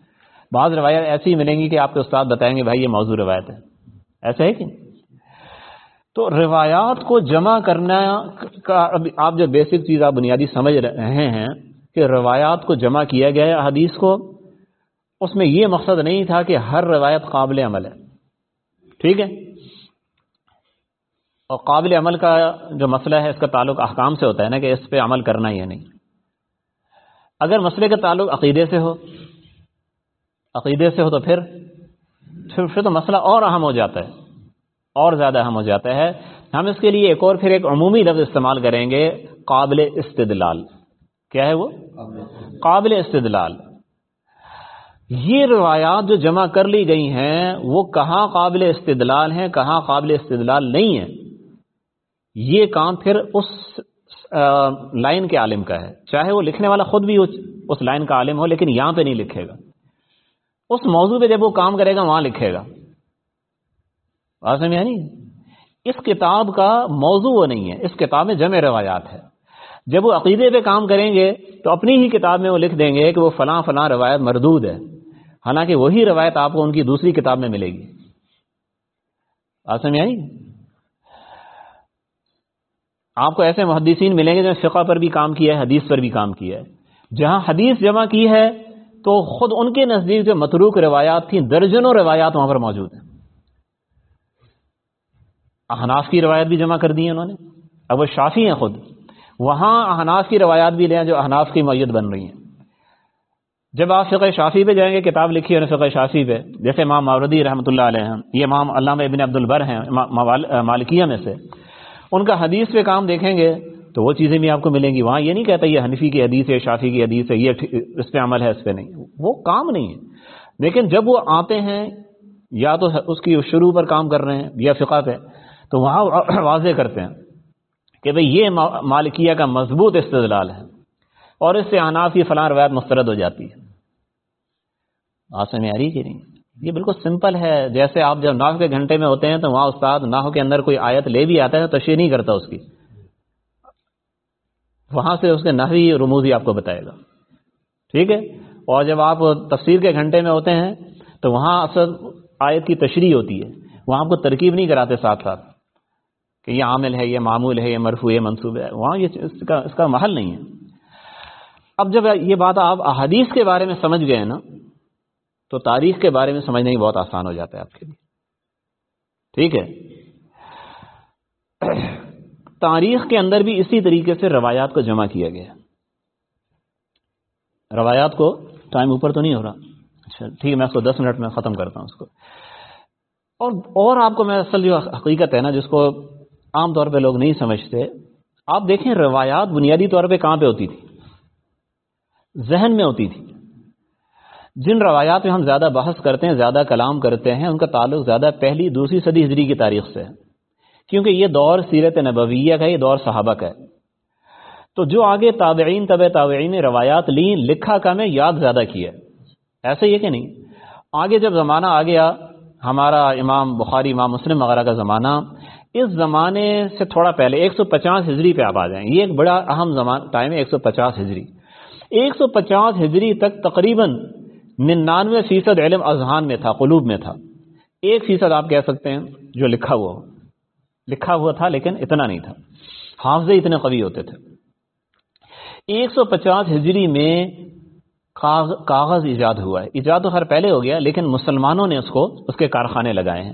بعض روایات ایسی ملیں گی کہ آپ کے استاد بتائیں گے، بھائی، یہ موضوع روایت ہے۔ ایسا ہے کہ تو روایات کو جمع کرنا کا اب آپ جو بیسک چیز آپ بنیادی سمجھ رہے ہیں کہ روایات کو جمع کیا گیا ہے حدیث کو، اس میں یہ مقصد نہیں تھا کہ ہر روایت قابل عمل ہے۔ ٹھیک ہے؟ اور قابل عمل کا جو مسئلہ ہے، اس کا تعلق احکام سے ہوتا ہے نا کہ اس پہ عمل کرنا ہی ہے نہیں۔ اگر مسئلے کا تعلق عقیدے سے ہو، عقیدے سے ہو تو پھر پھر پھر تو مسئلہ اور اہم ہو جاتا ہے، اور زیادہ اہم ہو جاتا ہے۔ ہم اس کے لیے ایک اور پھر ایک عمومی لفظ استعمال کریں گے، قابل استدلال۔ کیا ہے وہ؟ قابل استدلال۔ یہ روایات جو جمع کر لی گئی ہیں، وہ کہاں قابل استدلال ہیں، کہاں قابل استدلال نہیں ہیں؟ یہ کام پھر اس لائن کے عالم کا ہے۔ چاہے وہ لکھنے والا خود بھی اس لائن کا عالم ہو، لیکن یہاں پہ نہیں لکھے گا۔ اس موضوع پہ جب وہ کام کرے گا، وہاں لکھے گا۔ میں یعنی اس کتاب کا موضوع وہ نہیں ہے، اس کتاب میں جمع روایات ہے جب وہ عقیدے پہ کام کریں گے تو اپنی ہی کتاب میں وہ لکھ دیں گے کہ وہ فلاں فلاں روایت مردود ہے۔ حالانکہ وہی روایت آپ کو ان کی دوسری کتاب میں ملے گی۔ میں آئی؟ آپ کو ایسے محدثین ملیں گے جو فقہ پر بھی کام کیا ہے، حدیث پر بھی کام کیا ہے۔ جہاں حدیث جمع کی ہے تو خود ان کے نزدیک جو متروک روایات تھیں، درجنوں روایات وہاں پر موجود ہیں۔ احناف کی روایت بھی جمع کر دی ہیں انہوں نے۔ اب وہ شافی ہیں خود۔ وہاں احناف کی روایات بھی لیں جو احناف کی معیت بن رہی ہیں۔ جب آپ فقہ شافی پہ جائیں گے، کتاب لکھی ہے فقہ شافی پہ، جیسے امام ماوردی رحمۃ اللہ علیہ ہیں، یہ امام علامہ ابن عبد البر ہیں مالکیہ میں سے۔ ان کا حدیث پہ کام دیکھیں گے تو وہ چیزیں بھی آپ کو ملیں گی۔ وہاں یہ نہیں کہتا یہ حنفی کی حدیث ہے شافی کی حدیث ہے، یہ اس پہ عمل ہے، اس پہ نہیں۔ وہ کام نہیں ہے۔ لیکن جب وہ آتے ہیں، یا تو اس کی شروع پر کام کر رہے ہیں یا فقہ پہ، تو وہاں واضح کرتے ہیں۔ کہ بھئی یہ مالکیہ کا مضبوط استدلال ہے اور اس سے اناف کی فلاں روایت مسترد ہو جاتی ہے۔ آسم میں آ رہی کہ نہیں؟ یہ بالکل سمپل ہے۔ جیسے آپ جب ناو کے گھنٹے میں ہوتے ہیں تو وہاں استاد ناو کے اندر کوئی آیت لے بھی آتا ہے تو تشریح نہیں کرتا اس کی۔ وہاں سے اس کے نحوی رموزی آپ کو بتائے گا۔ ٹھیک ہے؟ اور جب آپ تفسیر کے گھنٹے میں ہوتے ہیں تو وہاں اصل آیت کی تشریح ہوتی ہے۔ وہاں آپ کو ترکیب نہیں کراتے ساتھ ساتھ۔ کہ یہ عامل ہے، یہ معمول ہے، یہ مرفوع ہے منصوب ہے۔ وہاں یہ اس کا اس کا محل نہیں ہے۔ اب جب یہ بات آپ احادیث کے بارے میں سمجھ گئے نا، تو تاریخ کے بارے میں سمجھنا ہی بہت آسان ہو جاتا ہے آپ کے لیے۔ ٹھیک ہے؟ تاریخ کے اندر بھی اسی طریقے سے روایات کو جمع کیا گیا۔ روایات کو ٹائم اوپر تو نہیں ہو رہا۔ اچھا ٹھیک ہے، میں اس کو دس منٹ میں ختم کرتا ہوں اس کو۔ اور اور آپ کو میں اصل جو حقیقت ہے نا، جس کو عام طور پہ لوگ نہیں سمجھتے۔ آپ دیکھیں روایات بنیادی طور پہ کہاں پہ ہوتی تھی؟ ذہن میں ہوتی تھی۔ جن روایات میں ہم زیادہ بحث کرتے ہیں، زیادہ کلام کرتے ہیں، ان کا تعلق زیادہ پہلی، دوسری صدی ہجری کی تاریخ سے ہے۔ کیونکہ یہ دور سیرت نبویہ کا، یہ دور صحابہ کا ہے۔ تو جو آگے تابعین طب تابعین نے روایات لیں، لکھا کم ہے یاد زیادہ کیا ایسے یہ کہ نہیں؟ آگے جب زمانہ آ گیا ہمارا امام بخاری، امام مسلم وغیرہ کا زمانہ اس زمانے سے تھوڑا پہلے، ایک سو پچاس ہجری پہ آپ آ جائیں، یہ ایک بڑا اہم زمان ٹائم ہے، ایک سو پچاس ہجری۔ ایک سو پچاس ہجری تک تقریباً ننانوے فیصد علم اذہان میں تھا، قلوب میں تھا۔ ایک فیصد آپ کہہ سکتے ہیں جو لکھا ہوا ہو لکھا ہوا تھا لیکن اتنا نہیں تھا۔ حافظے اتنے قوی ہوتے تھے۔ ایک سو پچاس ہجری میں کاغذ ایجاد ہوا ہے۔ ایجاد تو خیر پہلے ہو گیا، لیکن مسلمانوں نے اس کو، اس کے کارخانے لگائے ہیں۔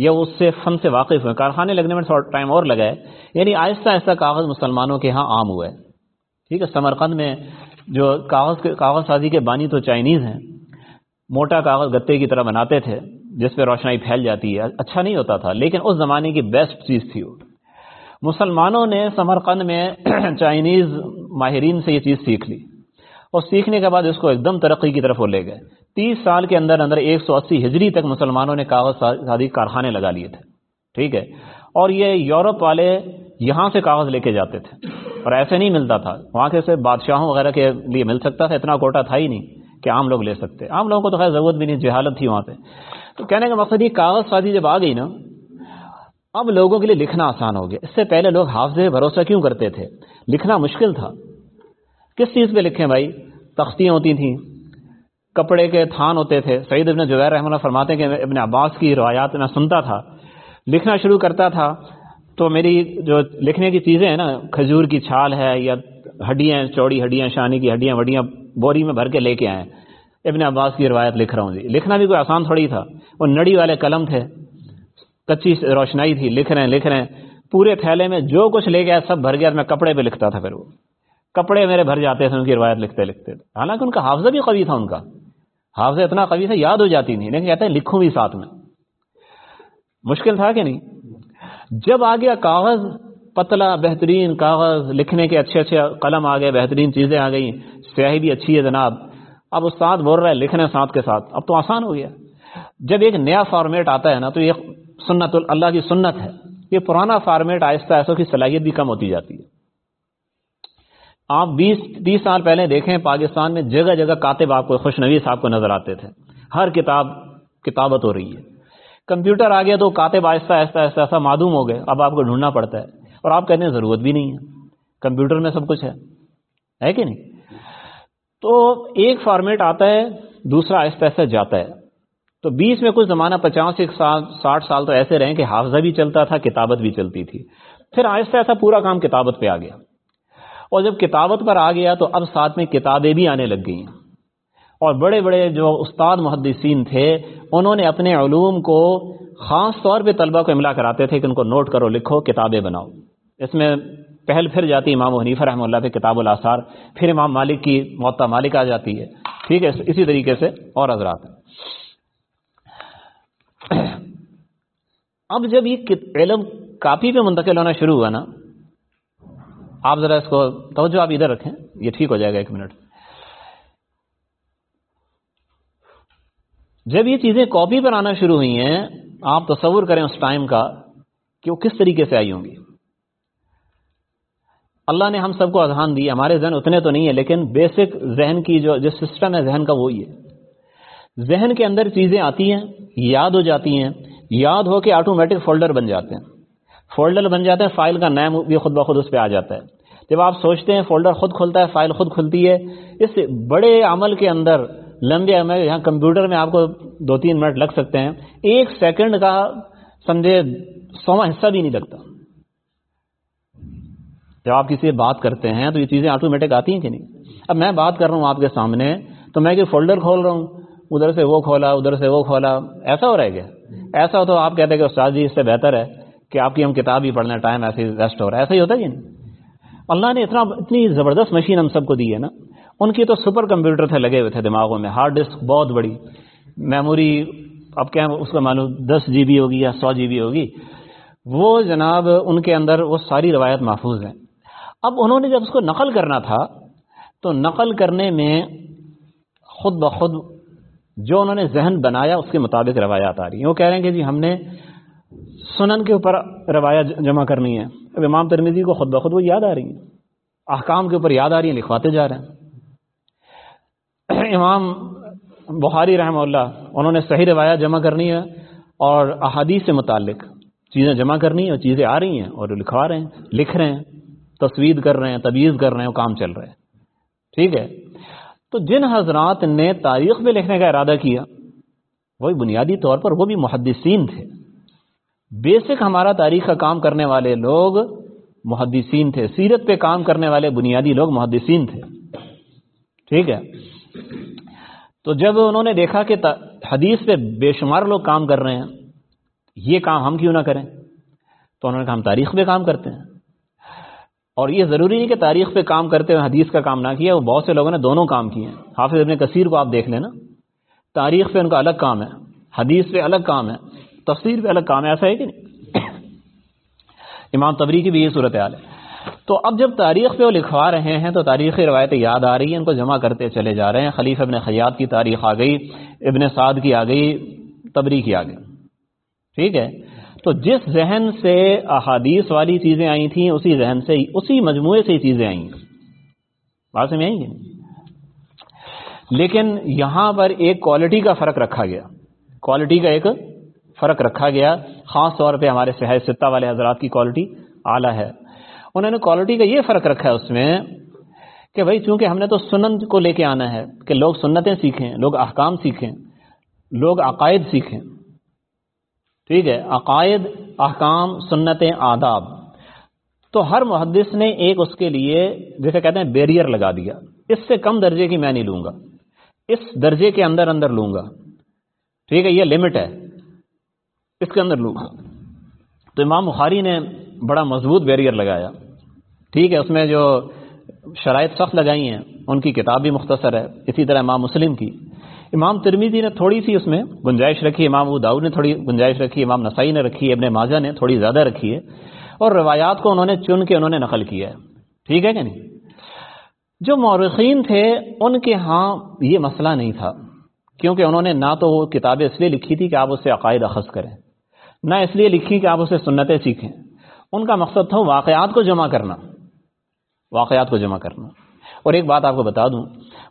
یا اس سے فن سے واقف ہوئے۔ کارخانے لگنے میں تھوڑا ٹائم اور لگا ہے۔ یعنی آہستہ آہستہ کاغذ مسلمانوں کے ہاں عام ہوا ہے ٹھیک ہے، سمرقند میں جو کاغذ کاغذ سازی کے بانی تو چائنیز ہیں۔ موٹا کاغذ گتے کی طرح بناتے تھے، جس پہ روشنائی پھیل جاتی ہے۔ اچھا نہیں ہوتا تھا، لیکن اس زمانے کی بیسٹ چیز تھی وہ۔ مسلمانوں نے سمرقند میں چائنیز ماہرین سے یہ چیز سیکھ لی۔ اور سیکھنے کے بعد اس کو ایک دم ترقی کی طرف وہ لے گئے۔ تیس سال کے اندر اندر ایک سو اسی ہجری تک مسلمانوں نے کاغذ سازی کارخانے لگا لیے تھے، ٹھیک ہے؟ اور یہ یورپ والے یہاں سے کاغذ لے کے جاتے تھے، اور ایسے نہیں ملتا تھا۔ وہاں کے سے بادشاہوں وغیرہ کے لیے مل سکتا تھا، اتنا کوٹا تھا ہی نہیں کہ عام لوگ لے سکتے۔ عام لوگوں کو تو خیر ضرورت بھی نہیں، جہالت تھی وہاں پہ۔ تو کہنے کا مقصد یہ کاغذ سازی جب آ گئی نا، اب لوگوں کے لیے لکھنا آسان ہو گیا۔ اس سے پہلے لوگ حافظ بھروسہ کیوں کرتے تھے؟ لکھنا مشکل تھا۔ کس چیز پہ لکھیں بھائی؟ تختیاں ہوتی تھیں۔ کپڑے کے تھان ہوتے تھے۔ سعید ابن جویر رحمہ اللہ فرماتے کہ ابن عباس کی روایات میں سنتا تھا، لکھنا شروع کرتا تھا۔ تو میری جو لکھنے کی چیزیں ہیں نا، کھجور کی چھال ہے یا ہڈیاں چوڑی ہڈیاں، شانی کی ہڈیاں، وڈیاں بوری میں بھر کے لے کے آئے۔ ابن عباس کی روایت لکھ رہا ہوں جی۔ لکھنا بھی کوئی آسان تھوڑی تھا۔ وہ نڑی والے قلم تھے۔ کچی روشنائی تھی۔ لکھ رہے ہیں، لکھ رہے ہیں۔ پورے تھیلے میں جو کچھ لے گیا سب بھر گیا میں کپڑے پہ لکھتا تھا پھر وہ۔ کپڑے میرے بھر جاتے تھے، ان کی روایت لکھتے لکھتے۔ حالانکہ ان کا حافظہ بھی قوی تھا ان کا۔ حافظہ اتنا قوی تھا، یاد ہو جاتی نہیں، لیکن کہتے ہیں لکھوں بھی ساتھ میں۔ مشکل تھا کہ نہیں؟ جب آ گیا کاغذ، پتلا، بہترین کاغذ لکھنے کے اچھے اچھے قلم آ گئے بہترین چیزیں آ گئی سیاہی بھی اچھی ہے جناب۔ اب استاد بول رہا ہے لکھنے ساتھ کے ساتھ۔ اب تو آسان ہو گیا۔ جب ایک نیا فارمیٹ آتا ہے نا، تو یہ سنت اللہ کی سنت ہے۔ یہ پرانا فارمیٹ آہستہ آہستہ کی صلاحیت بھی کم ہوتی جاتی ہے۔ آپ بیس، تیس سال پہلے دیکھیں پاکستان میں جگہ جگہ کاتب آپ کو خوش نویس آپ کو نظر آتے تھے۔ ہر کتاب، کتابت ہو رہی ہے۔ کمپیوٹر آ گیا تو کاتب آہستہ آہستہ آہستہ ایسا معدوم ہو گئے۔ اب آپ کو ڈھونڈنا پڑتا ہے اور آپ کہتے ہیں ضرورت بھی نہیں ہے۔ کمپیوٹر میں سب کچھ ہے۔ ہے کہ نہیں؟ تو ایک فارمیٹ آتا ہے، دوسرا آہستہ آہستہ جاتا ہے۔ تو بیس میں کچھ زمانہ پچاس، ایک سال، ساٹھ سال تو ایسے رہے کہ حافظہ بھی چلتا تھا، کتابت بھی چلتی تھی۔ پھر آہستہ آہستہ پورا کام کتابت پہ آ گیا۔ اور جب کتابت پر آ گیا تو اب ساتھ میں کتابیں بھی آنے لگ گئی اور بڑے بڑے جو استاد محدثین تھے، انہوں نے اپنے علوم کو خاص طور پہ طلبہ کو املا کراتے تھے کہ ان کو نوٹ کرو، لکھو، کتابیں بناؤ۔ اس میں پہل پھر جاتی، امام حنیفہ رحمہ اللہ پہ کتاب الاثار، پھر امام مالک کی معطا مالک آ جاتی ہے۔ ٹھیک ہے اسی طریقے سے اور حضرات اب جب یہ علم کاپی پہ منتقل ہونا شروع ہوا نا آپ ذرا اس کو توجہ آپ ادھر رکھیں، یہ ٹھیک ہو جائے گا ایک منٹ۔ جب یہ چیزیں کاپی پر آنا شروع ہوئی ہیں، آپ تصور کریں اس ٹائم کا کہ وہ کس طریقے سے آئی ہوں گی۔ اللہ نے ہم سب کو اذہان دی، ہمارے ذہن اتنے تو نہیں ہے لیکن بیسک ذہن کی جو جو سسٹم ہے ذہن کا وہی ہے ذہن کے اندر چیزیں آتی ہیں، یاد ہو جاتی ہیں، یاد ہو کے آٹومیٹک فولڈر بن جاتے ہیں۔ فولڈر بن جاتے ہیں، فائل کا نام بھی خود بخود اس پہ آ جاتا ہے۔ جب آپ سوچتے ہیں فولڈر خود کھلتا ہے، فائل خود کھلتی ہے، اس بڑے عمل کے اندر، لمبے عمل، یہاں کمپیوٹر میں آپ کو دو تین منٹ لگ سکتے ہیں۔ ایک سیکنڈ کا سمجھے سواں حصہ بھی نہیں لگتا۔ جب آپ کسی سے بات کرتے ہیں تو یہ چیزیں آٹومیٹک آتی ہیں کہ نہیں؟ اب میں بات کر رہا ہوں آپ کے سامنے، تو میں کہ فولڈر کھول رہا ہوں، ادھر سے وہ کھولا، ادھر سے وہ کھولا، ایسا ہو رہا ہے کیا؟ ایسا ہو تو آپ کہتے ہیں کہ استاد جی اس سے بہتر ہے۔ کہ آپ کی ہم کتاب ہی پڑھ لیں ٹائم ایسے ویسٹ ہو رہا ہے، ایسا ہی ہوتا ہے کہ نہیں؟ اللہ نے اتنا اتنی زبردست مشین ہم سب کو دی ہے نا۔ ان کی تو سپر کمپیوٹر تھے، لگے ہوئے تھے دماغوں میں۔ ہارڈ ڈسک بہت بڑی۔ میموری اب کیا اس کا معلوم دس جی بی ہوگی یا سو جی بی ہوگی۔ وہ جناب، ان کے اندر وہ ساری روایت محفوظ ہیں۔ اب انہوں نے جب اس کو نقل کرنا تھا، تو نقل کرنے میں خود بخود جو انہوں نے ذہن بنایا، اس کے مطابق روایات آ رہی ہیں۔ وہ کہہ رہے ہیں کہ جی ہم نے سنن کے اوپر روایت جمع کرنی ہے۔ اب امام ترمیزی کو خود بخود وہ یاد آ رہی ہیں۔ احکام کے اوپر یاد آ رہی ہیں، لکھواتے جا رہے ہیں۔ امام بخاری رحمہ اللہ، انہوں نے صحیح روایات جمع کرنی ہے اور احادیث سے متعلق چیزیں جمع کرنی ہے اور چیزیں آ رہی ہیں اور لکھوا رہے ہیں، لکھ رہے ہیں، تصویر کر رہے ہیں، تبیز کر رہے ہیں، وہ کام چل رہے ہیں۔ ٹھیک ہے؟ تو جن حضرات نے تاریخ میں لکھنے کا ارادہ کیا، وہی بنیادی طور پر وہ بھی محدثین تھے۔ بیسک ہمارا تاریخ کا کام کرنے والے لوگ محدثین تھے، سیرت پہ کام کرنے والے بنیادی لوگ محدثین تھے۔ ٹھیک ہے؟ تو جب انہوں نے دیکھا کہ حدیث پہ بے شمار لوگ کام کر رہے ہیں، یہ کام ہم کیوں نہ کریں؟ تو انہوں نے کہا ہم تاریخ پہ کام کرتے ہیں۔ اور یہ ضروری نہیں کہ تاریخ پہ کام کرتے ہوئے حدیث کا کام نہ کیا، وہ بہت سے لوگوں نے دونوں کام کیے ہیں۔ حافظ ابن کثیر کو آپ دیکھ لیں نا تاریخ پہ ان کا الگ کام ہے، حدیث پہ الگ کام ہے۔ تفسیر پہ الگ کام ہے، ایسا ہے کہ نہیں؟ امام تبری کی بھی یہ صورت حال ہے۔ تو اب جب تاریخ پہ وہ لکھوا رہے ہیں تو تاریخی روایتیں یاد آ رہی ہیں، ان کو جمع کرتے چلے جا رہے ہیں۔ خلیف ابن خیات کی تاریخ آ گئی، ابن سعد کی آ گئی تبری کی آ گئی۔ ٹھیک ہے؟ تو جس ذہن سے احادیث والی چیزیں آئی تھیں، اسی ذہن سے، اسی مجموعے سے ہی چیزیں آئیں۔ بات میں آئیں گی لیکن یہاں پر ایک کوالٹی کا فرق رکھا گیا۔ کوالٹی کا ایک فرق رکھا گیا۔ خاص طور پہ ہمارے صحت ستہ والے حضرات کی کوالٹی اعلیٰ ہے۔ انہوں نے کوالٹی کا یہ فرق رکھا ہے اس میں کہ بھائی چونکہ ہم نے تو سنن کو لے کے آنا ہے کہ لوگ سنتیں سیکھیں، لوگ احکام سیکھیں، لوگ عقائد سیکھیں۔ ٹھیک ہے، عقائد، احکام، سنتیں، آداب۔ تو ہر محدث نے ایک اس کے لیے جیسے کہتے ہیں بیریئر لگا دیا۔ اس سے کم درجے کی میں نہیں لوں گا۔ اس درجے کے اندر اندر لوں گا۔ ٹھیک ہے، یہ لمٹ ہے۔ اس کے اندر لوں تو امام بخاری نے بڑا مضبوط بیریئر لگایا۔ ٹھیک ہے، اس میں جو شرائط سخت لگائی ہیں، ان کی کتاب بھی مختصر ہے، اسی طرح امام مسلم کی۔ امام ترمیزی نے تھوڑی سی اس میں گنجائش رکھی، امام ابو داؤد نے تھوڑی گنجائش رکھی، امام نسائی نے رکھی ہے ابن ماجہ نے تھوڑی زیادہ رکھی ہے۔ اور روایات کو انہوں نے چن کے انہوں نے نقل کیا ہے۔ ٹھیک ہے کہ نہیں؟ جو مورخین تھے، ان کے ہاں یہ مسئلہ نہیں تھا۔ کیونکہ انہوں نے نہ تو وہ کتابیں اس لیے لکھی تھی کہ آپ اس سے عقائد اخذ کریں۔ نہ اس لیے لکھی کہ آپ اسے سنتیں سیکھیں۔ ان کا مقصد تھا واقعات کو جمع کرنا۔ واقعات کو جمع کرنا۔ اور ایک بات آپ کو بتا دوں،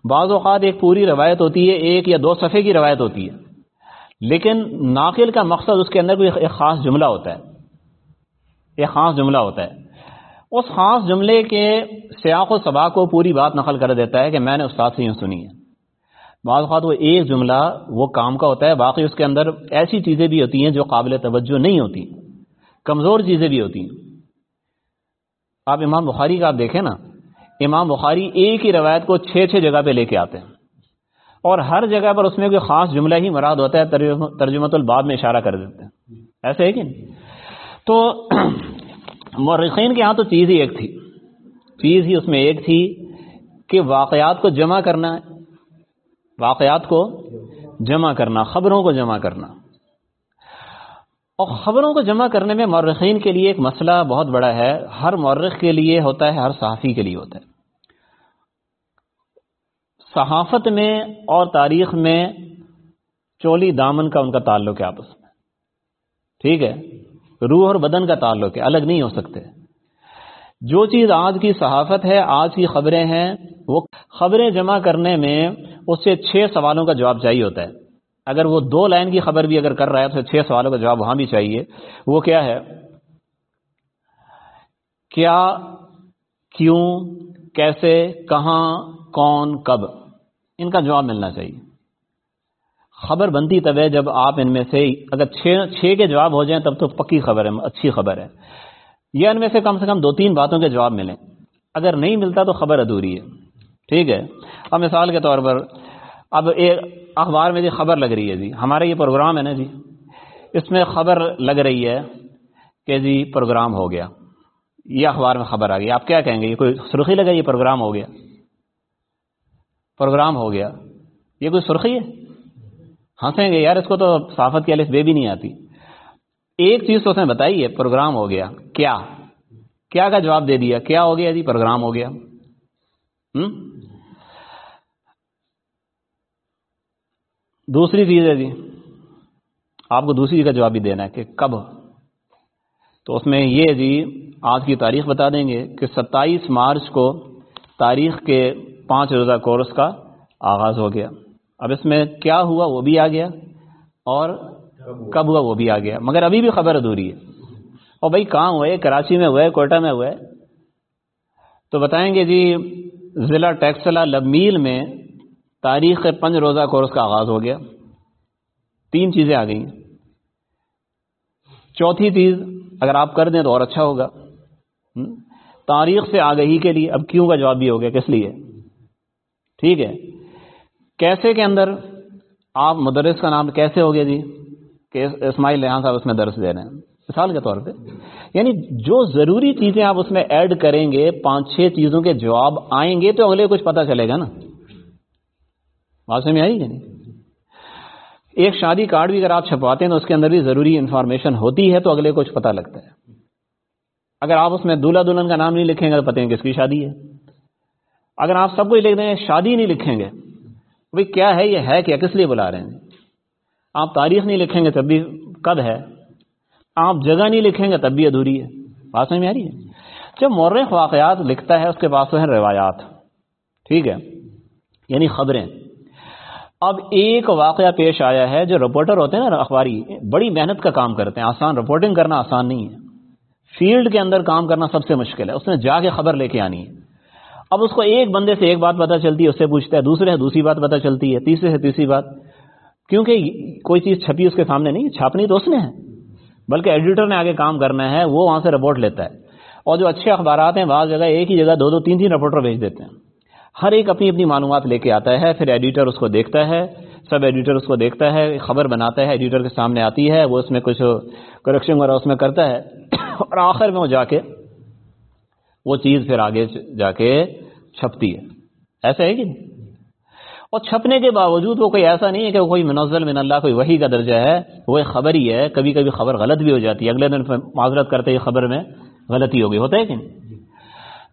بعض اوقات ایک پوری روایت ہوتی ہے، ایک یا دو صفحے کی روایت ہوتی ہے۔ لیکن ناقل کا مقصد اس کے اندر کوئی ایک خاص جملہ ہوتا ہے۔ ایک خاص جملہ ہوتا ہے۔ اس خاص جملے کے سیاق و سبا کو پوری بات نقل کر دیتا ہے کہ میں نے استاد سے یوں سنی ہے۔ بعض اوقات وہ ایک جملہ وہ کام کا ہوتا ہے، باقی اس کے اندر ایسی چیزیں بھی ہوتی ہیں جو قابل توجہ نہیں ہوتی، کمزور چیزیں بھی ہوتی ہیں۔ آپ امام بخاری کا آپ دیکھیں نا، امام بخاری ایک ہی روایت کو چھ چھ جگہ پہ لے کے آتے ہیں۔ اور ہر جگہ پر اس میں کوئی خاص جملہ ہی مراد ہوتا ہے ترجمت الباب میں اشارہ کر دیتے ہیں۔ ایسے ہے کہ نہیں؟ تو مورخین کے ہاں تو چیز ہی ایک تھی۔ چیز ہی اس میں ایک تھی کہ واقعات کو جمع کرنا ہے واقعات کو جمع کرنا، خبروں کو جمع کرنا۔ اور خبروں کو جمع کرنے میں مورخین کے لیے ایک مسئلہ بہت بڑا ہے۔ ہر مورخ کے لیے ہوتا ہے، ہر صحافی کے لیے ہوتا ہے۔ صحافت میں اور تاریخ میں چولی دامن کا ان کا تعلق ہے آپس میں۔ ٹھیک ہے؟ روح اور بدن کا تعلق ہے، الگ نہیں ہو سکتے۔ جو چیز آج کی صحافت ہے، آج کی خبریں ہیں، وہ خبریں جمع کرنے میں اس سے چھ سوالوں کا جواب چاہیے ہوتا ہے۔ اگر وہ دو لائن کی خبر بھی اگر کر رہا ہے، تو چھ سوالوں کا جواب وہاں بھی چاہیے۔ وہ کیا ہے؟ کیا، کیوں، کیسے، کہاں، کون، کب؟ ان کا جواب ملنا چاہیے۔ خبر بنتی تب ہے جب آپ ان میں سے اگر چھ چھ کے جواب ہو جائیں، تب تو پکی خبر ہے، اچھی خبر ہے۔ یا ان میں سے کم سے کم دو تین باتوں کے جواب ملیں۔ اگر نہیں ملتا تو خبر ادھوری ہے۔ ٹھیک ہے؟ اب مثال کے طور پر، اب ایک اخبار میں جی خبر لگ رہی ہے جی ہمارا یہ پروگرام ہے نا جی۔ اس میں خبر لگ رہی ہے کہ جی پروگرام ہو گیا۔ یہ اخبار میں خبر آ گئی۔ آپ کیا کہیں گے؟ یہ کوئی سرخی لگا یہ پروگرام ہو گیا؟ پروگرام ہو گیا۔ یہ کوئی سرخی ہے؟ ہنسیں گے، یار اس کو تو صافت کی الف بے بھی نہیں آتی۔ ایک چیز تو اس نے بتائی ہے، پروگرام ہو گیا۔ کیا؟ کیا کا جواب دے دیا؟ کیا ہو گیا جی؟ پروگرام ہو گیا۔ دوسری چیز ہے جی۔ آپ کو دوسری چیز کا جواب بھی دینا ہے کہ کب۔ تو اس میں یہ جی آج کی تاریخ بتا دیں گے کہ ستائیس مارچ کو تاریخ کے پانچ روزہ کورس کا آغاز ہو گیا۔ اب اس میں کیا ہوا وہ بھی آ گیا اور کب ہوا؟ وہ بھی آ گیا۔ مگر ابھی بھی خبر ادھوری ہے۔ اور بھائی کہاں ہوئے کراچی میں ہوئے کوئٹہ میں ہوئے تو بتائیں گے جی ضلع ٹیکسلا لبمیل میں تاریخ پنج روزہ کورس کا آغاز ہو گیا۔ تین چیزیں آ گئی چوتھی چیز، اگر آپ کر دیں تو اور اچھا ہوگا۔ تاریخ سے آگہی کے لیے اب کیوں کا جواب بھی ہو گیا؟ کس لیے؟ ٹھیک ہے۔ کیسے کے اندر آپ مدرس کا نام کیسے ہو گیا جی؟ کہ اسماعیل ریحان صاحب اس میں درس دے رہے ہیں۔ مثال کے طور پہ یعنی جو ضروری چیزیں آپ اس میں ایڈ کریں گے، پانچ چھ چیزوں کے جواب آئیں گے تو اگلے کچھ پتا چلے گا نا۔ بات میں آئی کہ نہیں ایک شادی کارڈ بھی اگر آپ چھپواتے ہیں تو اس کے اندر بھی ضروری انفارمیشن ہوتی ہے تو اگلے کچھ پتا لگتا ہے۔ اگر آپ اس میں دلہا دلہن کا نام نہیں لکھیں گے تو پتہ کس کی شادی ہے۔ اگر آپ سب کچھ لکھ دیں گے شادی نہیں لکھیں گے بھائی کیا ہے، یہ ہے کیا، کس لیے بلا رہے ہیں؟ آپ تاریخ نہیں لکھیں گے تب بھی کب ہے، آپ جگہ نہیں لکھیں گے تب بھی ادھوری ہے۔ بات سمجھ میں آ رہی ہے؟ جب مورخ واقعات لکھتا ہے، اس کے پاس ہیں روایات۔ ٹھیک ہے؟ یعنی خبریں۔ اب ایک واقعہ پیش آیا ہے جو رپورٹر ہوتے ہیں نا، اخباری، بڑی محنت کا کام کرتے ہیں۔ آسان رپورٹنگ کرنا آسان نہیں ہے۔ فیلڈ کے اندر کام کرنا سب سے مشکل ہے۔ اس نے جا کے خبر لے کے آنی ہے۔ اب اس کو ایک بندے سے ایک بات پتہ چلتی ہے، اس سے پوچھتا ہے، دوسرے سے دوسری بات پتہ چلتی ہے، تیسرے سے تیسری بات۔ کیونکہ کوئی چیز چھپی اس کے سامنے نہیں، چھاپنی تو اس نے۔ ہے بلکہ ایڈیٹر نے آگے کام کرنا ہے، وہ وہاں سے رپورٹ لیتا ہے۔ اور جو اچھے اخبارات ہیں، بعض جگہ ایک ہی جگہ دو دو تین تین رپورٹر بھیج دیتے ہیں۔ ہر ایک اپنی اپنی معلومات لے کے آتا ہے، پھر ایڈیٹر اس کو دیکھتا ہے، سب ایڈیٹر اس کو دیکھتا ہے خبر بناتا ہے ایڈیٹر کے سامنے آتی ہے، وہ اس میں کچھ کریکشن وغیرہ اس میں کرتا ہے۔ اور آخر میں وہ جا کے، وہ چیز پھر آگے جا کے چھپتی ہے۔ ایسا ہے کہ نہیں؟ اور چھپنے کے باوجود وہ کوئی ایسا نہیں ہے کہ وہ کوئی منزل من اللہ کوئی وہی کا درجہ ہے وہ ایک خبر ہی ہے کبھی کبھی خبر غلط بھی ہو جاتی ہے۔ اگلے دن معذرت کرتے ہی خبر میں غلطی ہو گئی ہوتا ہے کہ نہیں؟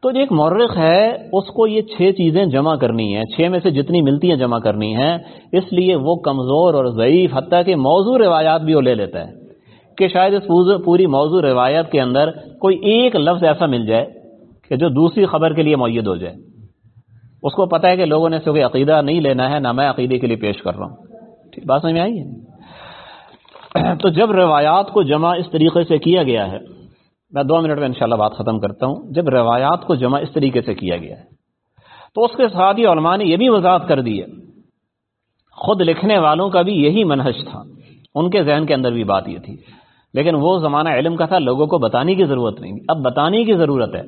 تو جو ایک مورخ ہے اس کو یہ چھ چیزیں جمع کرنی ہیں چھ میں سے جتنی ملتی ہیں جمع کرنی ہیں اس لیے وہ کمزور اور ضعیف حتیٰ کہ موضوع روایات بھی وہ لے لیتا ہے کہ شاید اس پوری موضوع روایت کے اندر کوئی ایک لفظ ایسا مل جائے کہ جو دوسری خبر کے لیے معید ہو جائے۔ اس کو پتا ہے کہ لوگوں نے کوئی عقیدہ نہیں لینا ہے، نہ میں عقیدے کے لیے پیش کر رہا ہوں۔ ٹھیک، بات سمجھ میں آئی؟ ہے تو جب روایات کو جمع اس طریقے سے کیا گیا ہے، میں دو منٹ میں انشاءاللہ بات ختم کرتا ہوں۔ جب روایات کو جمع اس طریقے سے کیا گیا ہے، تو اس کے ساتھ ہی علماء نے یہ بھی وضاحت کر دی ہے۔ خود لکھنے والوں کا بھی یہی منحج تھا۔ ان کے ذہن کے اندر بھی بات یہ تھی۔ لیکن وہ زمانہ علم کا تھا، لوگوں کو بتانے کی ضرورت نہیں۔ اب بتانے کی ضرورت ہے۔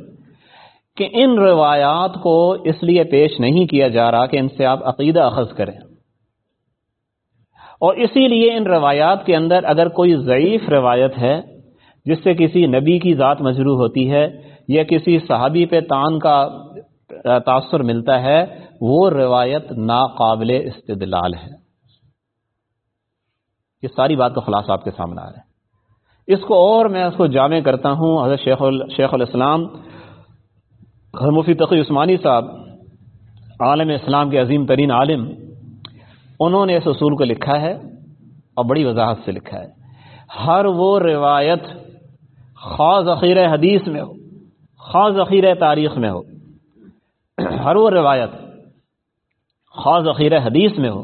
کہ ان روایات کو اس لیے پیش نہیں کیا جا رہا کہ ان سے آپ عقیدہ اخذ کریں۔ اور اسی لیے ان روایات کے اندر اگر کوئی ضعیف روایت ہے، جس سے کسی نبی کی ذات مجروح ہوتی ہے یا کسی صحابی پہ تان کا تاثر ملتا ہے، وہ روایت ناقابل استدلال ہے۔ یہ ساری بات کا خلاصہ آپ کے سامنے آ رہا ہے۔ اس کو اور میں اس کو جامع کرتا ہوں، حضرت شیخ شیخ الاسلام مفتی تقی عثمانی صاحب، عالم اسلام کے عظیم ترین عالم، انہوں نے اس اصول کو لکھا ہے اور بڑی وضاحت سے لکھا ہے۔ ہر وہ روایت خاص ذخیر حدیث میں ہو، خاص ذخیر تاریخ میں ہو، ہر وہ روایت خاص ذخیر حدیث میں ہو،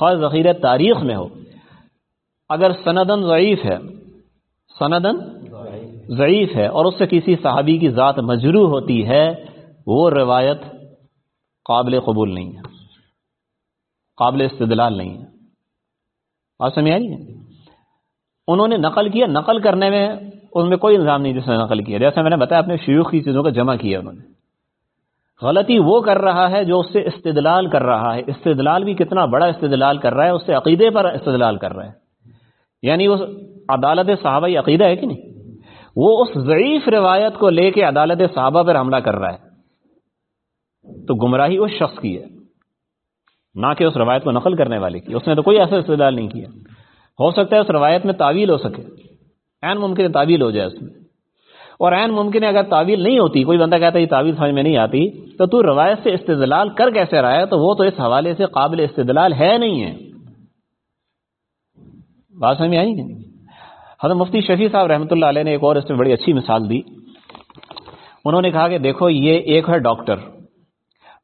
خاص ذخیر تاریخ میں ہو۔ اگر سندن ضعیف ہے، سندن ضعیف ہے اور اس سے کسی صحابی کی ذات مجروح ہوتی ہے، وہ روایت قابل قبول نہیں ہے، قابل استدلال نہیں ہے۔ بات سمجھ آئی انہوں نے نقل کیا، نقل کرنے میں ان میں کوئی الزام نہیں جس نے نقل کیا۔ جیسے میں نے بتایا، اپنے شیوخ کی چیزوں کو جمع کیا انہوں نے۔ غلطی وہ کر رہا ہے جو اس سے استدلال کر رہا ہے۔ استدلال بھی کتنا بڑا استدلال کر رہا ہے، اس سے عقیدے پر استدلال کر رہا ہے۔ یعنی وہ عدالت صحابہ عقیدہ ہے کہ نہیں؟ وہ اس ضعیف روایت کو لے کے عدالت صحابہ پر حملہ کر رہا ہے۔ تو گمراہی اس شخص کی ہے، نہ کہ اس روایت کو نقل کرنے والے کی۔ اس نے تو کوئی ایسا استدلال نہیں کیا۔ ہو سکتا ہے اس روایت میں تعویل ہو سکے۔ عین ممکن تعویل ہو جائے اس میں۔ اور عین ممکن ہے اگر تعویل نہیں ہوتی، کوئی بندہ کہتا ہے یہ تعویل سمجھ میں نہیں آتی، تو تو روایت سے استدلال کر کیسے رہا ہے؟ تو وہ تو اس حوالے سے قابل استدلال ہے نہیں ہے۔ بات سمجھ میں آئی نہیں؟ حضرت مفتی شفیع صاحب رحمۃ اللہ علیہ نے ایک اور اس میں بڑی اچھی مثال دی۔ انہوں نے کہا کہ دیکھو، یہ ایک ہے ڈاکٹر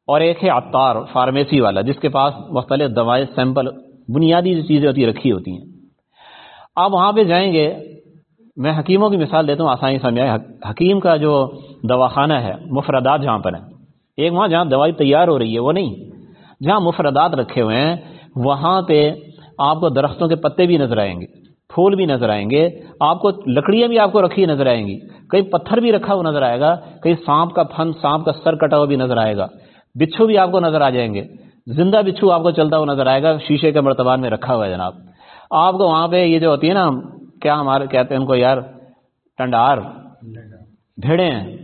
اور ایک ہے عطار، فارمیسی والا، جس کے پاس مختلف دوائیں سیمپل، بنیادی جو چیزیں ہوتی رکھی ہوتی ہیں۔ آپ وہاں پہ جائیں گے، میں حکیموں کی مثال دیتا ہوں، آسانی سمجھائے حکیم کا جو دواخانہ ہے، مفردات جہاں پر ہیں۔ ایک وہاں جہاں دوائی تیار ہو رہی ہے، وہ نہیں۔ جہاں مفردات رکھے ہوئے ہیں، وہاں پہ آپ کو درختوں کے پتے بھی نظر آئیں گے۔ پھول بھی نظر آئیں گے، آپ کو لکڑیاں بھی آپ کو رکھی نظر آئیں گی۔ کئی پتھر بھی رکھا ہوا نظر آئے گا، کئی سانپ کا پھن، سانپ کا سر کٹا ہوا بھی نظر آئے گا۔ بچھو بھی آپ کو نظر آ جائیں گے۔ زندہ بچھو آپ کو چلتا ہوا نظر آئے گا، شیشے کے مرتبان میں رکھا ہوا ہے جناب۔ آپ کو وہاں پہ یہ جو ہوتی ہے نا، کیا ہمارے کہتے ہیں ان کو یار، ٹنڈار۔ بھیڑے ہیں۔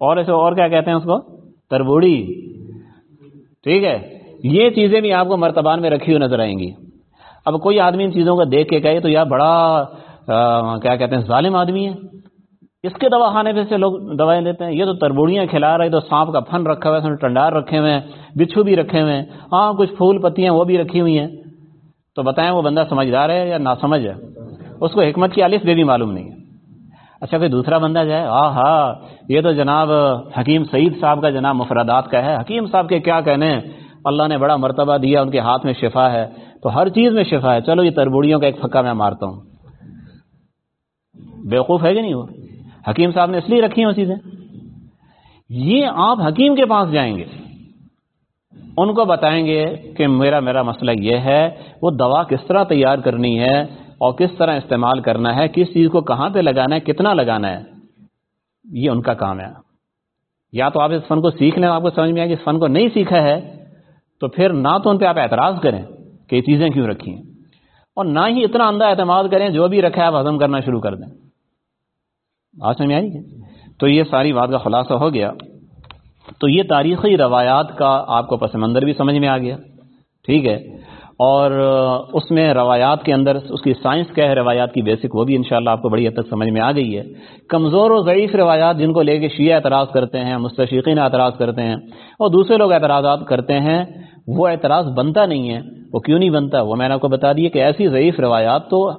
اور ایسے اور کیا کہتے ہیں اس کو؟ تربوڑی ٹھیک ہے۔ یہ چیزیں بھی آپ کو مرتبان میں رکھی ہوئی نظر آئیں گی۔ اب کوئی آدمی ان چیزوں کو دیکھ کے کہے تو یار بڑا کیا کہتے ہیں، ظالم آدمی ہے۔ اس کے دوا خانے پہ سے لوگ دوائیں لیتے ہیں۔ یہ تو تربوڑیاں کھلا رہے تو سانپ کا پھن رکھا ہوا ہے ٹنڈار رکھے ہوئے ہیں، بچھو بھی رکھے ہوئے ہیں۔ ہاں کچھ پھول پتیاں وہ بھی رکھی ہوئی ہیں۔ تو بتائیں وہ بندہ سمجھدار ہے یا نہ سمجھ ہے؟ اس کو حکمت کی الف بے بھی معلوم نہیں ہے۔ اچھا کوئی دوسرا بندہ جائے ہاں ہاں یہ تو جناب حکیم سعید صاحب کا جناب مفردات کا ہے۔ حکیم صاحب کے کیا کہنے اللہ نے بڑا مرتبہ دیا، ان کے ہاتھ میں شفا ہے۔ تو ہر چیز میں شفا ہے۔ چلو یہ تربوڑیوں کا ایک پھکا میں مارتا ہوں۔ بیوقوف ہے کہ نہیں وہ؟ حکیم صاحب نے اس لیے رکھی وہ چیزیں۔ یہ آپ حکیم کے پاس جائیں گے۔ ان کو بتائیں گے کہ میرا میرا مسئلہ یہ ہے، وہ دوا کس طرح تیار کرنی ہے اور کس طرح استعمال کرنا ہے، کس چیز کو کہاں پہ لگانا ہے، کتنا لگانا ہے۔ یہ ان کا کام ہے۔ یا تو آپ اس فن کو سیکھ لیں، آپ کو سمجھ میں آئے کہ اس فن کو نہیں سیکھا ہے، تو پھر نہ تو ان پہ آپ اعتراض کریں۔ کہ یہ چیزیں کیوں رکھی ہیں؟ اور نہ ہی اتنا اندھا اعتماد کریں جو بھی رکھا ہے آپ ہضم کرنا شروع کر دیں۔ بات سمجھ میں آئی؟ تو یہ ساری بات کا خلاصہ ہو گیا۔ تو یہ تاریخی روایات کا آپ کو پس منظر بھی سمجھ میں آ گیا۔ ٹھیک ہے۔ اور اس میں روایات کے اندر اس کی سائنس کیا ہے روایات کی بیسک وہ بھی انشاءاللہ آپ کو بڑی حد تک سمجھ میں آ گئی ہے۔ کمزور و ضعیف روایات جن کو لے کے شیعہ اعتراض کرتے ہیں مستشقین اعتراض کرتے ہیں اور دوسرے لوگ اعتراضات کرتے ہیں وہ اعتراض بنتا نہیں ہے، وہ کیوں نہیں بنتا؟ وہ میں نے آپ کو بتا دیا کہ ایسی ضعیف روایات تو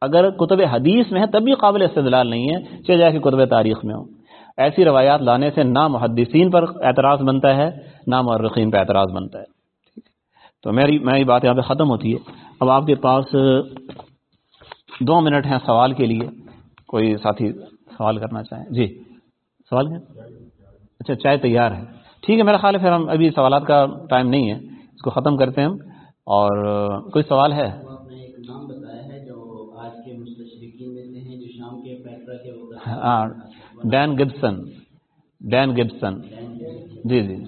اگر کتب حدیث میں ہے تب بھی قابل استدلال نہیں ہے چاہے جائے کہ کتب تاریخ میں ہو ایسی روایات لانے سے نہ محدثین پر اعتراض بنتا ہے، نہ مرخین پہ اعتراض بنتا ہے۔ تو میری میری بات یہاں پہ ختم ہوتی ہے۔ اب آپ کے پاس دو منٹ ہیں سوال کے لیے۔ کوئی ساتھی سوال کرنا چاہیں؟ جی سوال کیا اچھا چائے تیار ہے۔ ٹھیک ہے، میرا خیال ہے پھر ہم ابھی سوالات کا ٹائم نہیں ہے۔ اس کو ختم کرتے ہیں ہم۔ اور کوئی سوال ہے؟ ہاں ڈین گبسن۔ ڈین گبسن۔ جی جی۔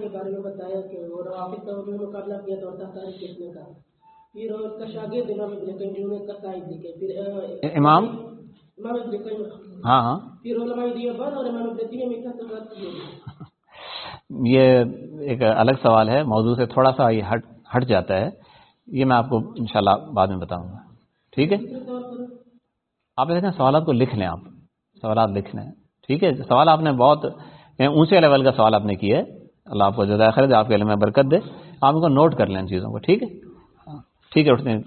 کے بارے میں بتایا کہ وہ روافظ کا انہوں نے مقابلہ کیا تھا اور تاریخ کتنے کا؟ پھر اس کا شاگرد امام ابن قیم جنہوں نے قائد لکھے پھر امام؟ امام ابن قیم ہاں ہاں۔ یہ ایک الگ سوال ہے موضوع سے تھوڑا سا یہ ہٹ ہٹ جاتا ہے۔ یہ میں آپ کو انشاءاللہ بعد میں بتاؤں گا۔ ٹھیک ہے؟ آپ دیکھیں سوالات کو لکھ لیں آپ۔ سوالات لکھ لیں۔ ٹھیک ہے؟ سوال آپ نے بہت اونچے لیول کا سوال آپ نے کیا ہے اللہ آپ کو جزائے خیر دے آپ کے علم میں برکت دے۔ آپ ان کو نوٹ کر لیں ان چیزوں کو ٹھیک ہے؟ ٹھیک ہے اٹھتے ہیں۔